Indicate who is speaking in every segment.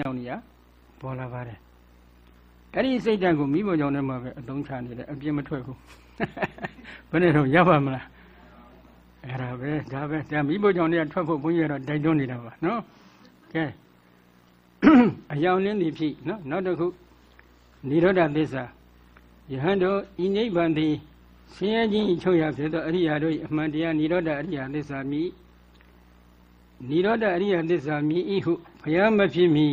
Speaker 1: ရောင်တွေကပေါ်လာပါတယ်အဲ့ဒီစိတ်ဓာတ်ကိုမိဘကြောင့်နဲ့မှပဲအသုံးချနေတယ်အပြင်းမထွက်ဘူးဘယ်နဲ့တော့ရပါမလားအဲ့ဒါပဲဒါပဲဒါမိဘကြောင့်နဲ့ထွက်ဖို့ဘုန်းကြီးကတော့တိုက်တွန်းနေတာပါနော်ကဲအယောင်လင်းသည်ဖြစ်နော်နောက်တစ်ခုနိရောဓသစ္စာယဟန်တို့ဤနိဗ္ဗာန်သည်ဆင်းရဲခြင်းချုပ်ရဖြစ်သောအရိယာတို့၏အမှန်တရားနိရောဓအရိယာသစ္စာမိနိရောဓအရိယာသစ္စာမိဤဟုဘုရားမဖြစ်မီ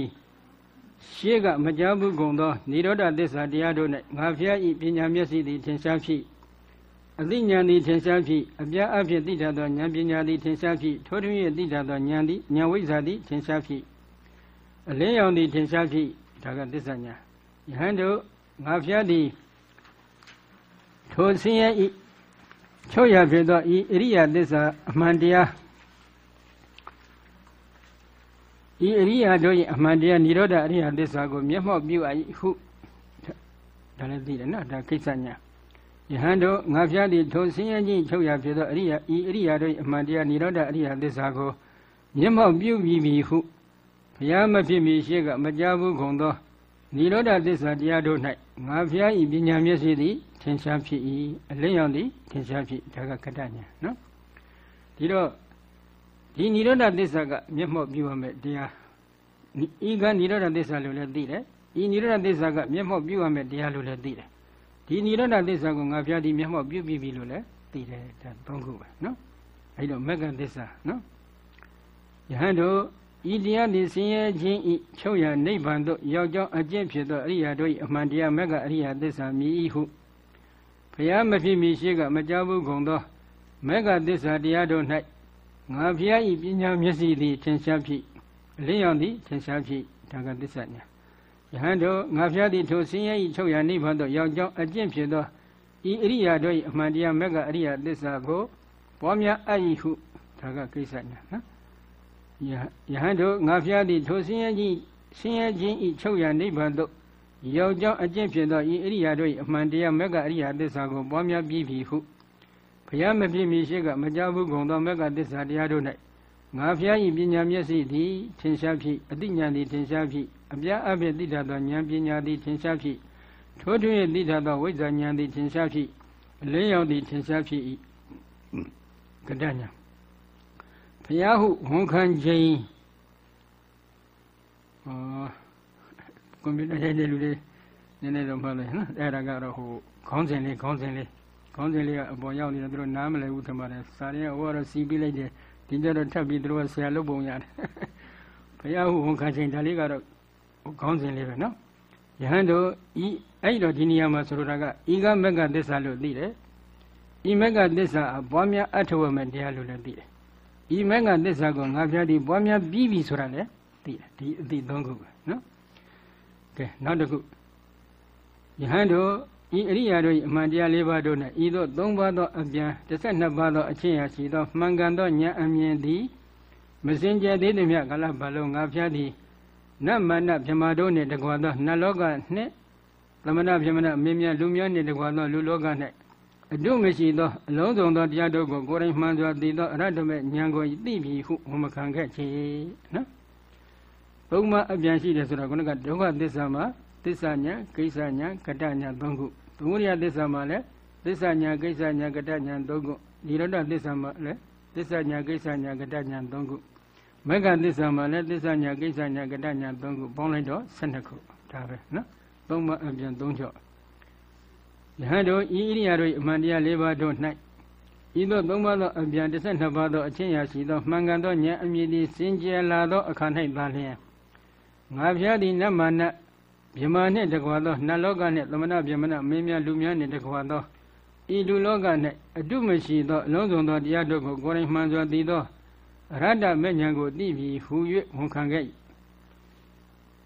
Speaker 1: ရှေးကမကြားဘူးကုန်သောនិရောဓသစ္စာတရားတို့၌ငါဖျားဤပညာမျက်စိသည်ထင်ရှားဖြစ်အသိဉာဏ်သည်ထင်ရှားဖြစ်အပြားအဖြစ်သိတတ်သောဉာဏ်ပညာသည်ထင်ရှားဖြစ်ထိုးထွင်း၍သိတတ်သောဉာဏ်သည်ဉာဏ်ဝိဇ္ဇာသည်ထင်ရှားဖြစ်အလင်းရောင်သည်ထင်ရှားဖြစ်ဒါကသစ္စာညာယဟန်တို့ငါဖျားသည်ထိုဆင်းရဲဤချုပ်ရဖြစ်သောဤအရိယသစ္စာအမှန်တရား ဤအရိယာတို့၏အမှန်တရားនិရောဓအရိယာသစ္စာကိုမျက်မှောက်ပြုအပ်ဟုဒါလည်းသိတယ်နော်ဒါကိစ္စညာယဟန်တို့ငါဖျားသည်ထိုဆင်းရဲခြင်းချုပ်ရဖြစ်သောအရိယာဤအရိယာတို့၏အမှန်တရားនិရောဓအရိယာသစ္စာကိုမျက်မှောက်ပြုပြီးပြီဟုဘုရားမဖြစ်မီရှိကမကြားဘူးခုံသောនិရောဓသစ္စာတရားတို့၌ငါဖျားဤပညာမျက်စိသည်ထင်ရှားဖြစ်၏အလင်းရောင်သည်ထင်ရှားဖြစ်ဒါကကတ္တညာနော်ဒီတော့ ဒီនិရောဓသစ္စာကမျက်မှောက်ပြုရမယ်တရားဤကនិရောဓသစ္စာလို့လည်းသိတယ်ဤនិရောဓသစ္စာကမျက်မှောက်ပြုရမယ်တရားလို့လည်းသိတယ်ဒီនិရောဓသစ္စာကိုငါဖျားဒီမျက်မှောက်ပြုပြီးပြီလို့လည်းသိတယ်ဒါသုံးခုပဲနော်အဲ့တော့မက္ကသစ္စာနော်ယဟန်တို့ဤတရားသည်ဆင်းရဲခြင်းဤချုပ်ရနိဗ္ဗာန်သို့ရောက်ကြောင်းအကျင့်ဖြစ်သောအရိယာတို့၏အမှန်တရားမက္ကအရိယာသစ္စာမြည်ဟုဘုရားမဖြစ်မီရှိကမကြောက်ဘူးကုန်သောမက္ကသစ္စာတရားတို့၌ ငါဘုရားဤပညာမျက်စိသည်ထင်ရှားဖြစ်အလင်းရောင်သည်ထင်ရှားဖြစ်ဒါကသစ္စာညာယဟန်တို့ငါဘုရားသည်ထိုဆင်းရဲဤချုပ်ရနိဗ္ဗာန်သို့ရောက်ကြောင်းအကျင့်ဖြစ်သောဤအရိယာတို့၏အမှန်တရားမက္ကအရိယာသစ္စာကိုပွားများအပ်၏ဟုဒါကကိစ္စညာနော်ယဟန်တို့ငါဖျားသည်ထိုဆင်းရဲခြင်းဆင်းရဲခြင်းဤချုပ်ရနိဗ္ဗာန်သို့ရောက်ကြောင်းအကျင့်ဖြစ်သောဤအရိယာတို့၏အမှန်တရားမက္ကအရိယာသစ္စာကိုပွားများပြီးပြီဟု ဘုရားမဖြစ်မီရှိကမကြဘူးကုန်သောမက္ကသစ္စာတရားတို့၌ငါဖျား၏ပညာမျက်စိသည်ထင်ရှားဖြစ်အတိညာသည်ထင်ရှားဖြစ်အပြားအပြည့်သိတတ်သောဉာဏ်ပညာသည်ထင်ရှားဖြစ်ထိုးထွင်း၍သိတတ်သောဝိဇ္ဇာဉာဏ်သည်ထင်ရှားဖြစ်အလင်းရောင်သည်ထင်ရှားဖြစ်၏ကတ္တညာဘုရားဟုဝန်ခံခြင်းဟောကွန်ပျူတာရိုက်တဲ့လူတွေနည်းနည်းတော့မှတ်လိုက်နော်အဲ့ဒါကတော့ဟိုခေါင်းစဉ်လေးခေါင်းစဉ်လေး ခေါင်းစဉ်လေးကအပေါ်ရောက်နေတယ်သူတို့နားမလည်ဘူးထင်ပါတယ်စာရင်းဟိုကတော့စီးပြီးလိုက်တယ်ဒီကြတော့ထပ်ပြီးသူတို့ကဆရာလုပ်ပုံရတယ်ဘုရားဟုဝန်ခံခြင်းဒါလေးကတော့ခေါင်းစဉ်လေးပဲနော်ယဟန်တို့ဤအဲ့တော့ဒီနေရာမှာဆိုလိုတာကဤကမက္ကသစ္စာလို့သိတယ်ဤမက္ကသစ္စာအပွားများအထဝမဲ့တရားလို့လည်းသိတယ်ဤမက္ကသစ္စာကိုငါဖျားဒီပွားများပြီးပြီဆိုတာလည်းသိတယ်ဒီအသိသုံးခုပဲနော်ကဲနောက်တစ်ခုယဟန်တို့ ဤအရိယာတို့၏အမှန်တရား၄ပါးတို့၌ဤသို့၃ပါးသောအပြန်12ပါးသောအချင်းရာရှိသောမှန်ကန်သောဉာဏ်အမြင်သည်မစင်ကြယ်သေးသည်မြတ်ကလဘလုံးငါဖျားသည်နတ်မနဗြဟ္မာတို့နှင့်တကွာသောနတ်လောကနှင့်သမဏဗြဟ္မဏမင်းများလူများနှင့်တကွာသောလူလောက၌အတုမရှိသောအလုံးစုံသောတရားတို့ကိုကိုယ်တိုင်မှန်စွာသိသောအရတ္တမေဉာဏ်ကိုသိပြီဟုဝန်မခံခဲ့ချေနော်ဘုံမအပြန်ရှိတယ်ဆိုတော့ခုနကဒုက္ခသစ္စာမှာ သစ္စာညာကိစ္စညာကတ္တညာသုံးခုသမုဒယသစ္စာမှာလည်းသစ္စာညာကိစ္စညာကတ္တညာသုံးခုនិရောဓသစ္စာမှာလည်းသစ္စာညာကိစ္စညာကတ္တညာသုံးခုမဂ္ဂသစ္စာမှာလည်းသစ္စာညာကိစ္စညာကတ္တညာသုံးခုပေါင်းလိုက်တော့12ခုဒါပဲနော်သုံးမအပြန်သုံးချော့ယဟန်တို့ဤဣရိယာတို့အမှန်တရား၄ပါးတို့၌ဤသို့သုံးပါးသောအပြန်12ပါးသောအချင်းရာရှိသောမှန်ကန်သောဉာဏ်အမြင့်သည်စင်ကြယ်လာသောအခါ၌သာလျှင်ငါဖျားသည်နတ်မာန မြမနှင့်တကွာသောနတ်လောကနှင့်သမဏမြမနမင်းများလူများနှင့်တကွာသောဤလူလောက၌အတုမရှိသောအလုံးစုံသောတရားတို့ကိုကိုယ်တိုင်မှန်စွာသိသောအရတ္တမေညာကိုသိပြီးဟူ၍ဝန်ခံခဲ့၏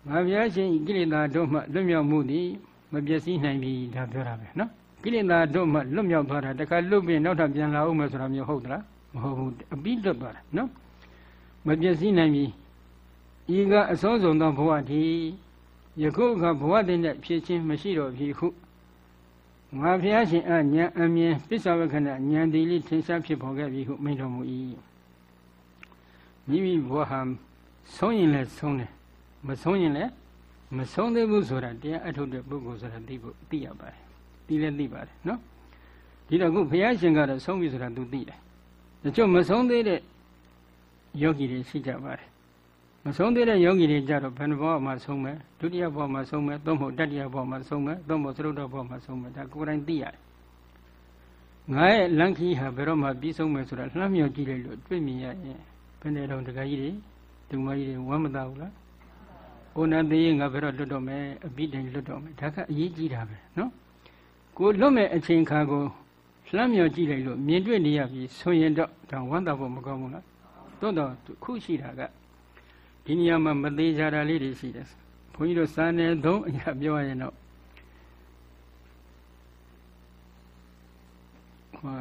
Speaker 1: ငါဗျာရှင်ဤကိလေသာတို့မှလွတ်မြောက်မှုသည်မပျက်စီးနိုင်ပြီဒါပြောတာပဲနော်ကိလေသာတို့မှလွတ်မြောက်သွားတာတခါလွတ်ပြီးနောက်ထပ်ပြန်လာအောင်မယ်ဆိုတာမျိုးဟုတ်သလားမဟုတ်ဘူးအပြီးလွတ်သွားတာနော်မပျက်စီးနိုင်ပြီဤကအဆုံးစုံသောဘဝတည် ယခုအခါဘဝတည်နဲ့ဖြစ်ချင်းမရှိတော့ပြီဟုငါဘုရားရှင်အဉာဏ်အမြင်ပစ္ဆဝကဏဉာဏ်ဒီလေးထင်ရှားဖြစ်ပေါ်ခဲ့ပြီဟုမိန့်တော်မူ၏မိမိဘဝဟာဆုံးရင်လည်းဆုံးတယ်မဆုံးရင်လည်းမဆုံးသေးဘူးဆိုတာတရားအထုတ်တဲ့ပုဂ္ဂိုလ်ဆိုတာသိဖို့သိရပါတယ်သိလည်းသိပါတယ်နော်ဒီတော့ခုဘုရားရှင်ကတော့ဆုံးပြီဆိုတာသူသိတယ်တချို့မဆုံးသေးတဲ့ယောဂီတွေရှိကြပါတယ် မဆုံးသေးတဲ့ယောဂီတွေကြတော့ဘယ်နှဘောမှာဆုံးမယ်ဒုတိယဘောမှာဆုံးမယ်သုံးဖို့တတိယဘောမှာဆုံးမယ်သုံးဖို့သရုပ်တော်ဘောမှာဆုံးမယ်ဒါကိုယ်တိုင်သိရတယ်ငါရဲ့လန်ခီဟာဘယ်တော့မှပြီးဆုံးမယ်ဆိုတာလှမ်းမြော်ကြည့်လိုက်လို့တွေ့မြင်ရရင်ဘယ်နဲ့တော့တခါကြီးတွေဒုမကြီးတွေဝမ်းမသာဘူးလား။အိုနာသေးရင်ငါဘယ်တော့လွတ်တော့မယ်အပိတိုင်လွတ်တော့မယ်ဒါကအရေးကြီးတာပဲနော်။ကိုလွတ်မဲ့အချိန်ခါကိုလှမ်းမြော်ကြည့်လိုက်လို့မြင်တွေ့နေရပြီဆိုရင်တော့ဒါဝမ်းသာဖို့မကောင်းဘူးလား။သို့တော့ခုရှိတာက ဒီနေရာမှာမသေးကြတာလေးတွေရှိတယ်။ဘုန်းကြီးတို့စာနယ်သုံးအရာပြောရရင်တော့ဟော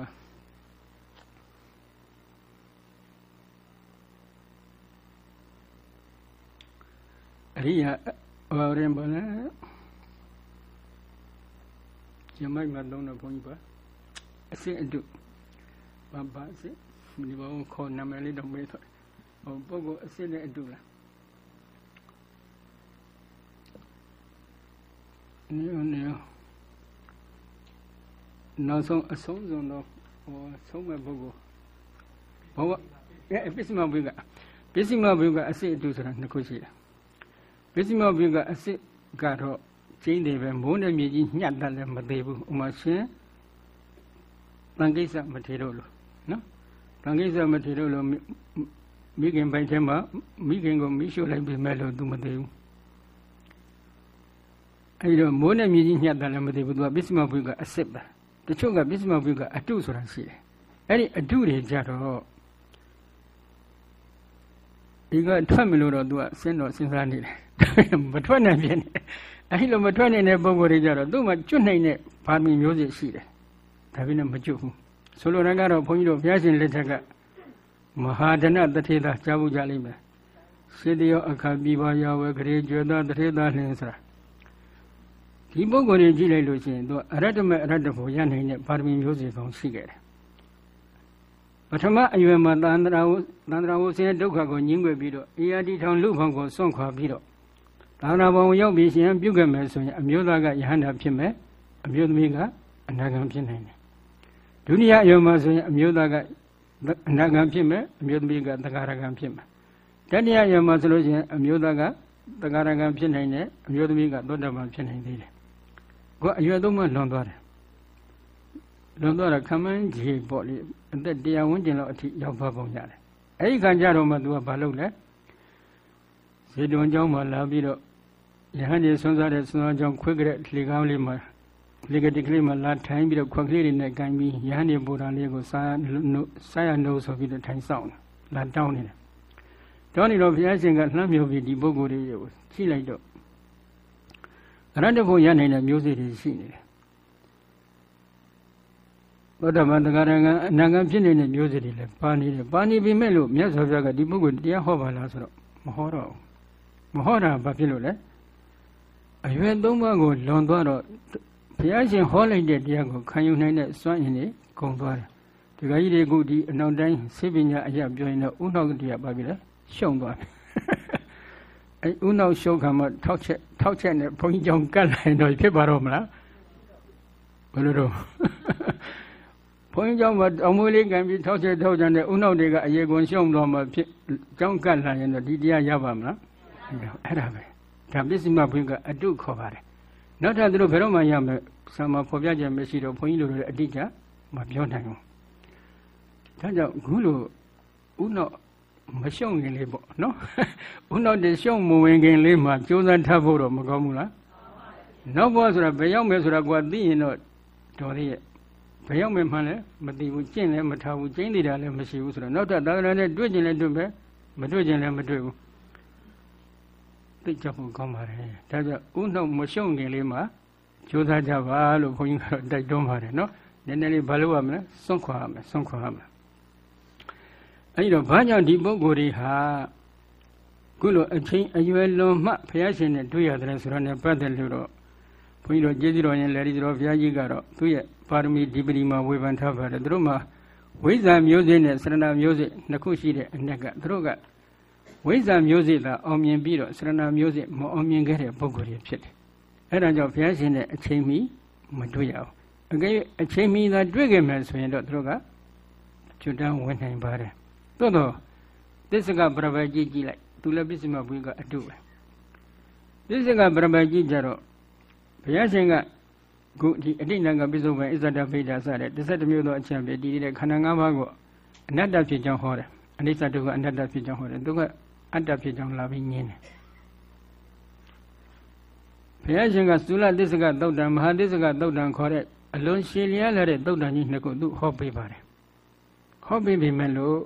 Speaker 1: အရိယာဟောရင်ဘာလဲကျမိုက်မှာလုံးတော့ဘုန်းကြီးပါအစစ်အတုဘာဘာအစစ်ဒီဘောခေါ်နာမည်လေးတော့မေးတော့ဟိုပုဂ္ဂိုလ်အစစ်နဲ့အတုလား နေနေနောက်ဆုံးအဆုံးစုံတော့ဟိုဆုံးမဲ့ပုဂ္ဂိုလ်ဘောအဲပစ္စမဘုရားပစ္စမဘုရားအစစ်အတုဆိုတာနှစ်ခုရှိတယ်ပစ္စမဘုရားအစစ်ကတော့ကျင်းတယ်ပဲမိုးနဲ့မြေကြီးညှက်တယ်လည်းမသေးဘူးဥမာရှင်တန်ကိစ္စမထေတို့လို့နော်တန်ကိစ္စမထေတို့လို့မိခင်ပိုင်ထဲမှာမိခင်ကိုမိရှို့လိုက်ပြီမဲ့လို့သူမသေးဘူး အဲဒီတော့မိုးနဲ့မြေကြီးညှက်တယ်လည်းမသေးဘူးသူကပစ္စမဘုရားအစစ်ပဲတချို့ကပစ္စမဘုရားအတုဆိုတာရှိတယ်အဲ့ဒီအတုတွေကြတော့ဒီကထွက်မလို့တော့သူကစဉ်းတော့စဉ်းစားနေတယ်မထွက်နိုင်ပြန်နေအဲဒီလိုမထွက်နိုင်တဲ့ပုံကိုယ်တွေကြတော့သူ့မှာကျွတ်နိုင်တဲ့ဗာမီမျိုးစစ်ရှိတယ်ဒါပေမဲ့မကျွတ်ဘူးဆိုလိုတာကတော့ဘုန်းကြီးတို့ဘုရားရှင်လက်ထက်ကမဟာဒနတထေသာကြားဖို့ကြလိမ့်မယ်စေတယောအခါပြပါရဝဲဂရေကျွေသောတထေသာလင်းဆိုတာ ဒီပုဂ္ဂိုလ်တွေကြည့်လိုက်လို့ရှိရင်သူအရတ္တမေအရတ္တဖို့ရနိုင်တဲ့ပါရမီမျိုးစေကောင်းရှိခဲ့တယ်ပထမအရွယ်မှာသန္တရာဝသန္တရာဝဆင်းရဲဒုက္ခကိုညှင်းွယ်ပြီးတော့အေယာတိထောင်လူဖောင်ကိုစွန့်ခွာပြီးတော့သာသနာပေါင်းရောက်ပြီးရှင်ပြုခဲ့မယ်ဆိုရင်အမျိုးသားကယဟန္တာဖြစ်မယ်အမျိုးသမီးကအနာဂံဖြစ်နိုင်တယ်ဒုတိယအရွယ်မှာဆိုရင်အမျိုးသားကအနာဂံဖြစ်မယ်အမျိုးသမီးကသက္ကာရဂံဖြစ်မယ်တတိယအရွယ်မှာဆိုလို့ရှိရင်အမျိုးသားကသက္ကာရဂံဖြစ်နိုင်တယ်အမျိုးသမီးကသောတပန်ဖြစ်နိုင်သေးတယ် ကိုအရွယ်သုံးမှလွန်သွားတယ်လွန်သွားတာခံမှန်းကြည့်ပေါ့လေအသက်တရားဝန်းကျင်လောက်အထိရောက်သွားပုံရတယ်အဲ့ဒီခံကြတော့မှ तू ကဘာလုပ်လဲဇေတဝန်ကျောင်းမှာလာပြီးတော့ယဟန်ကြီးဆွမ်းစားတဲ့ဆွမ်းစားကျောင်းခွေးကြတဲ့လေကောင်းလေးမှာလေကတိကလေးမှာလာထိုင်ပြီးတော့ခွက်ကလေးတွေနဲ့ကန်ပြီးယဟန်ကြီးပူတာလေးကိုစားစားရနှုတ်ဆိုပြီးတော့ထိုင်ဆောင်လာတောင်းနေတယ်တောင်းနေတော့ဘုရားရှင်ကလှမ်းမြော်ပြီးဒီပုဂ္ဂိုလ်တွေကိုကြည့်လိုက်တော့ အရတ္တဖို့ရနိုင်တဲ့မျိုးစေ့တွေရှိနေတယ်သောတပန်တဂရကံအနာဂံဖြစ်နေတဲ့မျိုးစေ့တွေလည်းပါနေတယ်ပါနေပြီမဲ့လို့မြတ်စွာဘုရားကဒီပုဂ္ဂိုလ်တရားဟောပါလားဆိုတော့မဟောတော့မဟောတာဘာဖြစ်လို့လဲအရွယ်သုံးပါးကိုလွန်သွားတော့ဘုရားရှင်ဟောလိုက်တဲ့တရားကိုခံယူနိုင်တဲ့စွမ်းအင်တွေကုန်သွားတယ်ဒီကကြီးတွေကဒီအနောက်တိုင်းစေပညာအရာပြောရင်တော့ဥနောက်တရားပါပြီလေရှုံသွားတယ် အဲဥနောက်ရှုပ်ခံမှာထောက်ချက်ထောက်ချက်နဲ့ဘုန်းကြီးကြောင်ကတ်လိုက်ရင်တော့ဖြစ်ပါတော့မလားဘယ်လိုတော့ဘုန်းကြီးကြောင်မှာအမွေးလေးကံပြီးထောက်ချက်ထောက်ချက်နဲ့ဥနောက်တွေကအရေကွန်ရှုံတော့မှဖြစ်ကြောင်ကတ်လိုက်ရင်တော့ဒီတရားရပါမလားအဲ့ဒါပဲဒါပစ္စည်းမဘုန်းကအတုခေါ်ပါတယ်နောက်ထပ်သူတို့ဘယ်တော့မှရမယ်ဆံမဖော်ပြခြင်းမရှိတော့ဘုန်းကြီးတို့လည်းအတိအကျမပြောနိုင်ဘူးဒါကြောင့်ခုလိုဥနောက် မရှုံခင်လေးပေါ့နော်ဥနောက်တရှုံမဝင်ခင်လေးမှာကြိုးစားထပ်ဖို့တော့မကောင်းဘူးလားနောက်ဘဝဆိုတာဘယ်ရောက်မယ်ဆိုတာကွာသိရင်တော့တော်သေးရဲ့ဘယ်ရောက်မယ်မှန်းလဲမသိဘူးကျင့်လည်းမထားဘူးကျင့်နေတာလည်းမရှိဘူးဆိုတော့နောက်ထပ်သာသနာနဲ့တွေ့ကျင်လည်းတွေ့ပဲမတွေ့ကျင်လည်းမတွေ့ဘူးသိကြဖို့ကောင်းပါတယ်ဒါကြောင့်ဥနှုတ်မရှုံခင်လေးမှာကြိုးစားကြပါလို့ဘုန်းကြီးကတော့တိုက်တွန်းပါတယ်နော်နည်းနည်းလေးဘာလို့ရမလဲစွန့်ခွာရမယ်စွန့်ခွာရမယ် အဲဒီတော့ဘာကြောင့်ဒီပုဂ္ဂိုလ်တွေဟာခုလိုအချင်းအရွယ်လွန်မှဘုရားရှင်နဲ့တွေ့ရတယ်ဆိုတော့ ਨੇ ပတ်တယ်လို့တော့ဘုန်းကြီးတို့ကျေးဇူးတော်ရင်လည်းဒီတော်ဘုရားကြီးကတော့သူ့ရဲ့ပါရမီဒီပတိမှာဝေဖန်ထားပါတယ်သူတို့မှာဝိဇ္ဇာမျိုးစေ့နဲ့စရဏမျိုးစေ့နှစ်ခုရှိတဲ့အ ਨੇ ကသူတို့ကဝိဇ္ဇာမျိုးစေ့သာအောင်မြင်ပြီးတော့စရဏမျိုးစေ့မအောင်မြင်ခဲ့တဲ့ပုဂ္ဂိုလ်တွေဖြစ်တယ်အဲ့ဒါကြောင့်ဘုရားရှင်နဲ့အချိန်မီမတွေ့ရဘူးအကယ်အချိန်မီသာတွေ့ခဲ့မယ်ဆိုရင်တော့သူတို့ကကျွတ်တန်းဝင်နိုင်ပါတယ် သို့တော့သစ္စကပရပတ်ကြည့်ကြည့်လိုက်သူလည်းပစ္စည်းမဘုရားကအတုပဲသစ္စကပရပတ်ကြည့်ကြတော့ဘုရားရှင်ကခုဒီအတိဏကပိစုံပဲအစ္ဆဒဗိဒာစတဲ့တစ်ဆက်တစ်မျိုးသောအချက်ပဲတည်တဲ့ခန္ဓာ၅ပါးကိုအနတ္တဖြစ်ကြောင်းဟောတယ်အနိစ္စဒုက္ခအနတ္တဖြစ်ကြောင်းဟောတယ်သူကအတ္တဖြစ်ကြောင်းလာပြီးညင်းတယ်ဘုရားရှင်ကသုလသစ္စကသုတ်တံမဟာသစ္စကသုတ်တံခေါ်တဲ့အလွန်ရှည်လျားလာတဲ့သုတ်တံကြီးနှစ်ခုသူဟောပေးပါတယ်ဟောပေးပေမဲ့လို့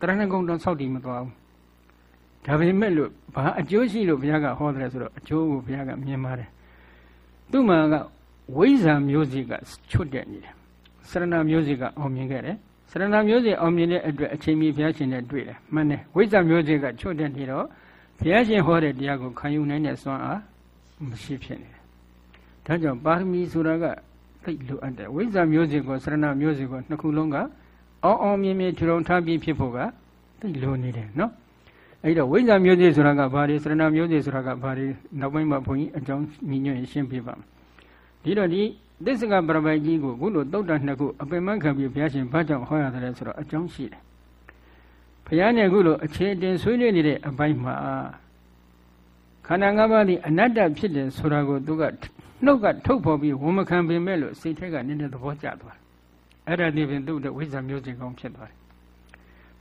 Speaker 1: တရဏဂုံတော်ဆောက်တည်မသွားဘူးဒါပေမဲ့လို့ဘာအကျိုးရှိလို့ဘုရားကဟောတယ်ဆိုတော့အကျိုးကိုဘုရားကမြင်ပါတယ်သူ့မှာကဝိဇ္ဇာမျိုးစိကချွတ်တက်နေတယ်စရဏမျိုးစိကအောင်မြင်ခဲ့တယ်စရဏမျိုးစိအောင်မြင်တဲ့အတွက်အချိန်မီဘုရားရှင်နဲ့တွေ့တယ်မှန်တယ်ဝိဇ္ဇာမျိုးစိကချွတ်တက်နေတော့ဘုရားရှင်ဟောတဲ့တရားကိုခံယူနိုင်တဲ့စွမ်းအားမရှိဖြစ်နေတယ်ဒါကြောင့်ပါရမီဆိုတာကသိလိုအပ်တယ်ဝိဇ္ဇာမျိုးစိကိုစရဏမျိုးစိကိုနှစ်ခုလုံးက အောင်အောင်မြင်မြင်ထူထောင်ထားပြီးဖြစ်ဖို့ကသိလိုနေတယ်နော်အဲ့တော့ဝိဇ္ဇာမျိုးစိဆိုတာကဘာတွေစရဏမျိုးစိဆိုတာကဘာတွေနောက်ပိုင်းမှာဘုန်းကြီးအကြောင်းညီညွတ်ရှင်းပြပါမယ်ဒီတော့ဒီသစ္စကပရပိုက်ကြီးကိုခုလိုတုတ်တန်နှစ်ခုအပင်မခံပြီးဘုရားရှင်ဘာကြောင့်ဟောရတယ်ဆိုတော့အကြောင်းရှိတယ်ဘုရားနဲ့ခုလိုအခြေအတင်ဆွေးနွေးနေတဲ့အပိုင်းမှာခန္ဓာ၅ပါးဒီအနတ္တဖြစ်တယ်ဆိုတာကိုသူကနှုတ်ကထုတ်ဖော်ပြီးဝန်မခံပေမဲ့လို့စိတ်ထက်ကနည်းနည်းသဘောကျသွားတယ် အဲ့ဒါဒီပင်သူ့အတွက်ဝိဇ္ဇာမျိုးစင်ကောင်ဖြစ်သွားတယ်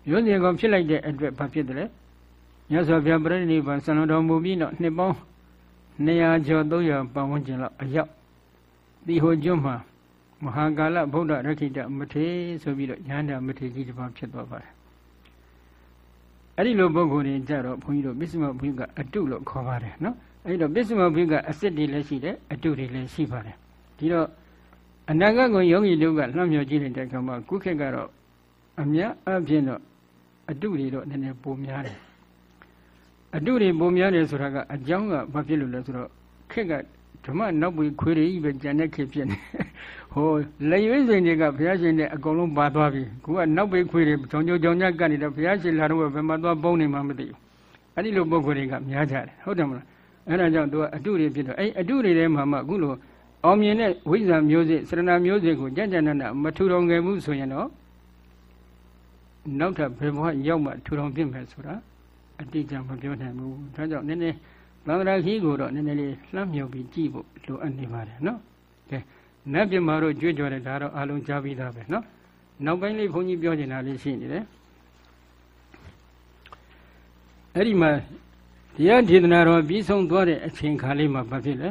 Speaker 1: မျိုးစင်ကောင်ဖြစ်လိုက်တဲ့အတွက်ဘာဖြစ်တယ်လဲမြတ်စွာဘုရားပြိဋိဘံဆံတော်တော်မူပြီးတော့နှစ်ပေါင်း200ကျော်300ပတ်ဝန်းကျင်လောက်အရောက်ဒီဟိုကျွန်းမှာမဟာကာလဗုဒ္ဓရခိတမထေဆိုပြီးတော့ရဟန္တာမထေကြီးတစ်ပါးဖြစ်သွားပါတယ်အဲ့ဒီလိုပုဂ္ဂိုလ်တွေကြတော့ဘုန်းကြီးတို့ပစ္စမဘုရားကအတုလို့ခေါ်ပါတယ်နော်အဲ့ဒီတော့ပစ္စမဘုရားကအစစ်တွေလည်းရှိတယ်အတုတွေလည်းရှိပါတယ်ဒီတော့ အနာဂတ်ကိုယောဂီတို့ကလှမ်းမြော်ကြည့်တဲ့အခါမှာကုခေတ်ကတော့အများအပြည့်တော့အတုတွေတော့နည်းနည်းပိုများတယ်အတုတွေပုံများတယ်ဆိုတာကအကြောင်းကဘာဖြစ်လို့လဲဆိုတော့ခက်ကဓမ္မနောက်ပွေခွေးတွေကြီးပဲကြံတဲ့ခေဖြစ်နေဟိုလက်ရွေးစင်တွေကဘုရားရှင်နဲ့အကုန်လုံးပါသွားပြီခုကနောက်ပွေခွေးတွေကြောင်ကြောင်ကြောင်ညက်ကပ်နေတော့ဘုရားရှင်လာတော့ဘယ်မှာသွားပုံနေမှမသိဘူးအဲ့ဒီလိုပုံခွေးတွေကများကြတယ်ဟုတ်တယ်မလားအဲ့ဒါကြောင့်သူကအတုတွေဖြစ်တော့အဲ့အတုတွေထဲမှာမှအခုလို အောင်မြင်တဲ့ဝိဇ္ဇာမျိုးစေ့စရဏမျိုးစေ့ကိုကြံ့ကြံ့နမထူထောင်ခဲ့မှုဆိုရင်တော့နောက်ထပ်ဘယ်ဘဝရောက်မှထူထောင်ပြစ်မယ်ဆိုတာအတိအကျမပြောနိုင်ဘူးဒါကြောင့်နည်းနည်းသံဃာခီးကိုတော့နည်းနည်းလေးလှမ်းမြောက်ပြီးကြည့်ဖို့လိုအပ်နေပါတယ်နော်ကဲနတ်ပြမာတို့ကြွကြွတယ်ဒါတော့အလုံးကြားပြီးသားပဲနော်နောက်ပိုင်းလေးဘုန်းကြီးပြောချင်တာလေးရှိနေတယ်အဲ့ဒီမှာတရားဒေသနာတော်ပြီးဆုံးသွားတဲ့အချိန်ခါလေးမှာဘာဖြစ်လဲ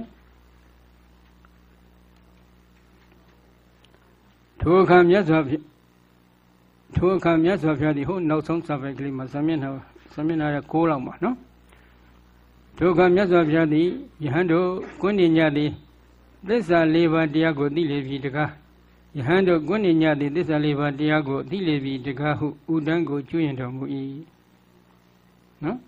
Speaker 1: ထိုအခါမြတ်စွာဘုရားထိုအခါမြတ်စွာဘုရားဒီဟိုနောက်ဆုံးစာပိုက်ကလေးမှာဇာမျက်နှာဇာမျက်နှာရဲ့6လောက်မှာနော်ဒုက္ခမြတ်စွာဘုရားသည်ယဟန်တို့ကွန်းနေညသည်သစ္စာ၄ပါးတရားကိုသိလေပြီတကားယဟန်တို့ကွန်းနေညသည်သစ္စာ၄ပါးတရားကိုသိလေပြီတကားဟုဥဒန်းကိုကျွရင်တော်မူ၏နော်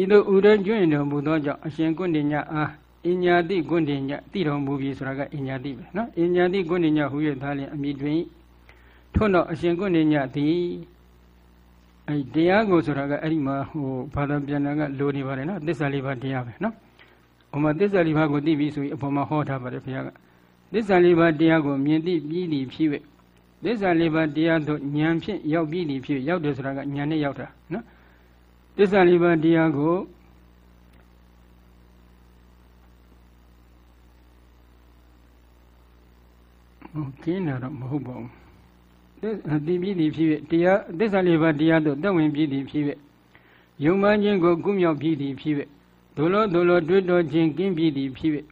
Speaker 1: ဤသို့ဥဒန်းကျွရင်တော်မူသောကြောင့်အရှင်ကွန်းနေညအား အင်ညာတိကွန်းနေညသိတော်မူပြီဆိုတာကအင်ညာတိပဲနော်အင်ညာတိကွန်းနေညဟူ၍သားလျင်အမိတွင်ထို့တော့အရှင်ကွန်းနေညသည်အဲတရားကိုဆိုတာကအဲ့ဒီမှာဟိုဘာသာပြန်တာကလိုနေပါတယ်နော်သစ္စာလေးပါးတရားပဲနော်ဟိုမှာသစ္စာလေးပါးကိုသိပြီဆိုရင်အပေါ်မှာဟောထားပါတယ်ဘုရားကသစ္စာလေးပါးတရားကိုမြင်သိပြီးသည်ဖြစ်၍သစ္စာလေးပါးတရားတို့ဉာဏ်ဖြင့်ရောက်ပြီးသည်ဖြစ်ရောက်တယ်ဆိုတာကဉာဏ်နဲ့ရောက်တာနော်သစ္စာလေးပါးတရားကိုဟုတ် ကင်းတာတော့မဟုတ်ပါဘူးသိပြီးသည်ဖြစ်၍တရားသစ္စာလေးပါးတရားတို့တက်ဝင်ပြီးသည်ဖြစ်၍ယုံမှန်ခြင်းကိုကုမြောက်ပြီးသည်ဖြစ်၍ဒုလောဒုလောတွေးတော်ခြင်းကင်းပြီးသည်ဖြစ်၍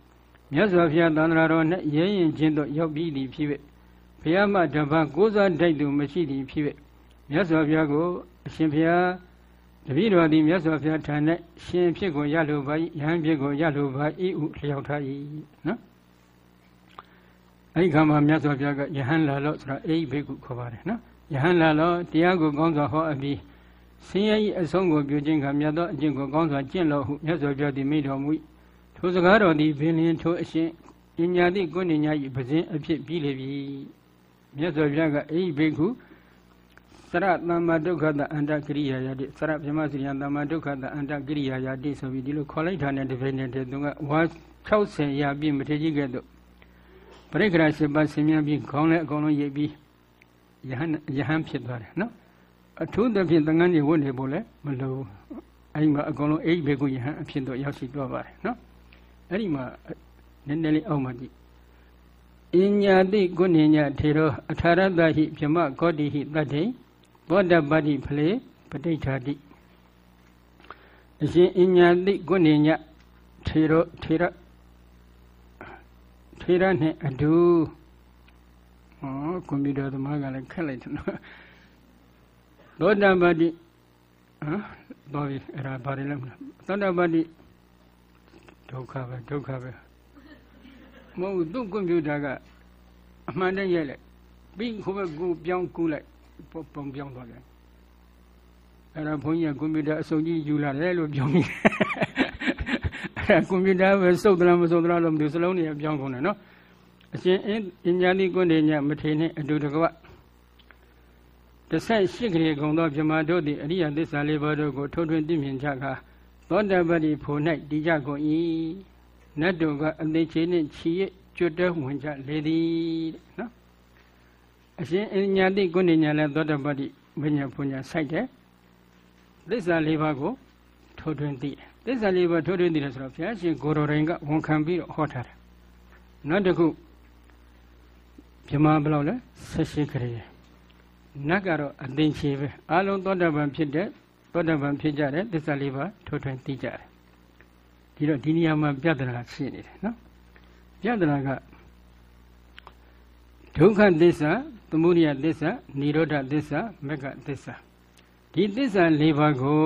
Speaker 1: မြတ်စွာဘုရားသန္တရာတော်၌ရဲရင်ခြင်းတို့ရောက်ပြီးသည်ဖြစ်၍ဘုရားမတပတ်ကိုးစားတိုက်သူမရှိသည်ဖြစ်၍မြတ်စွာဘုရားကိုအရှင်ဘုရားတပည့်တော်သည်မြတ်စွာဘုရားထံ၌ရှင်ဖြစ်ကိုရလိုပါ၏ယဟန်ဖြစ်ကိုရလိုပါ၏ဟုလျှောက်ထား၏နော် အဲ့ဒီခါမှာမြတ်စွာဘုရားကယဟန်လာလို့ဆိုတာအိဘိကုခေါ်ပါတယ်နော်ယဟန်လာလို့တရားကိုကောင်းစွာဟောအပြီးဆင်းရဲ၏အဆုံးကိုပြုခြင်းကမြတ်သောအကျင့်ကိုကောင်းစွာကျင့်လို့ဟုမြတ်စွာဘုရားသည်မိတော်မူ၏ထိုစကားတော်သည်ဘင်းလင်းထိုအရှင်ပညာတိကုဏ္ဏညာ၏ပဇင်းအဖြစ်ပြီးလေပြီမြတ်စွာဘုရားကအိဘိကုစရသမ္မာဒုက္ခတအန္တကိရိယာယတိစရဗြဟ္မစရိယသမ္မာဒုက္ခတအန္တကိရိယာယတိဆိုပြီးဒီလိုခေါ်လိုက်တာနဲ့တပည့်နဲ့တည်းသူကဝါ60ရာပြည့်မထေကြီးကဲ့သို့ ပရိက္ခရာ7ပါးဆင်မြန်းပြီးခေါင်းလည်းအကုန်လုံးရိပ်ပြီးယဟန်ယဟန်ဖြစ်သွားတယ်နော်အထူးသဖြင့်သံဃာ့နေဝတ်နေဖို့လည်းမလိုအဲ့ဒီမှာအကုန်လုံးအိဘေကုယဟန်အဖြစ်တော့ရောက်ရှိသွားပါတယ်နော်အဲ့ဒီမှာနည်းနည်းလေးအောက်မှာကြည့်အညာတိကုဏ္ဏညထေရောအထာရတဟိဗြဟ္မဂောတိဟိတတ္ထိသောတပတ္တိဖလေပဋိဋ္ဌာတိအရှင်အညာတိကုဏ္ဏညထေရောထေရ ထေရနဲ့အတူဟောကွန်ပျူတာသမားကလည်းခက်လိုက်တယ်နော်သောတပတ္တိဟမ်တော့အဲ့ဒါဘာလဲမလားသောတပတ္တိဒုက္ခပဲဒုက္ခပဲမဟုတ်သူ့ကွန်ပျူတာကအမှန်တည်းရဲ့လေပြီးခိုးဘက်ကူပြောင်းကူးလိုက်ပုံပြောင်းသွားတယ်အဲ့ဒါဘုန်းကြီးကကွန်ပျူတာအစုံကြီးယူလာတယ်လို့ပြောမိတယ်အဲ့ဒါ ကွန်ပျူတာပဲစုပ်သလားမစုပ်သလားလို့မသိစလုံးတွေပြောင်းကုန်တယ်နော်အရှင်အင်ညာတိကွန်းတွေညမထေနဲ့အတူတကွတဆက်ရှိကလေးကုံသောမြမတို့သည်အရိယသစ္စာလေးပါးတို့ကိုထိုးထွင်းသိမြင်ကြခါသောတပတိဖို့၌တည်ကြကုန်၏နတ်တို့ကအသေးချေနှင့်ချီရကျွတ်တဲဝင်ကြလေသည်နော်အရှင်အညာတိကုဏ္ဏညာလည်းသောတပတိမညာပူညာစိုက်တယ်သစ္စာလေးပါးကိုထိုးထွင်းသိတယ် သစ္စာလေးပါးထိုးထွင်းသိတယ်ဆိုတော့ဘုရားရှင်ကိုရိုရင်ကဝန်ခံပြီးတော့ဟောထားတယ်နောက်တစ်ခုမြမဘယ်လောက်လဲ78ခရေနတ်ကတော့အသင်ချေပဲအလုံးသောတပန်ဖြစ်တဲ့သောတပန်ဖြစ်ကြတဲ့သစ္စာလေးပါးထိုးထွင်းသိကြတယ်ဒီတော့ဒီနေရာမှာပြဿနာရှိနေတယ်နော်ပြဿနာကဒုက္ခသစ္စာသမုဒယသစ္စာនិရောဓသစ္စာမဂ္ဂသစ္စာဒီသစ္စာ၄ပါးကို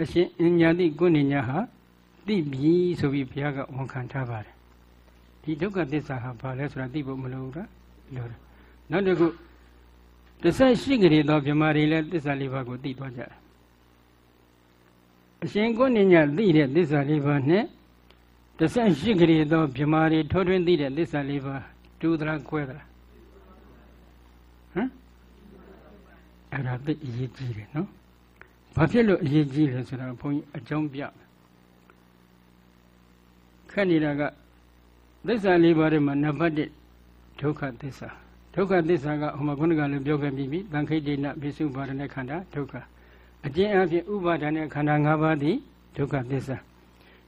Speaker 1: အရှင်အညာတိကုဏ္ဏညာဟာသိပြီဆိုပြီးဘုရားကဝန်ခံထားပါတယ်ဒီဒုက္ခသစ္စာဟာဘာလဲဆိုတာသိဖို့မလိုဘူးလားလိုတယ်နောက်တစ်ခုတစ်ဆက်ရှိကြတဲ့ဗြဟ္မာတွေလည်းသစ္စာ၄ပါးကိုသိသွားကြတယ်အရှင်ကုဏ္ဏညာသိတဲ့သစ္စာ၄ပါးနဲ့တစ်ဆက်ရှိကြတဲ့ဗြဟ္မာတွေထိုးထွင်းသိတဲ့သစ္စာ၄ပါးတူသလားကွဲသလားဟမ်အဲ့ဒါသိအရေးကြီးတယ်နော် ဘာဖြစ်လို့အရေးကြီးလဲဆိုတော့ဘုန်းကြီးအကြောင်းပြခက်နေတာကသစ္စာလေးပါးထဲမှာနံပါတ်1ဒုက္ခသစ္စာဒုက္ခသစ္စာကဟိုမှာခုနကလည်းပြောခဲ့ပြီးပြီတန်ခိတ်ဒိဏပိစုပါဒနဲ့ခန္ဓာဒုက္ခအကျဉ်းအဖြစ်ဥပါဒနဲ့ခန္ဓာ၅ပါးသည်ဒုက္ခသစ္စာ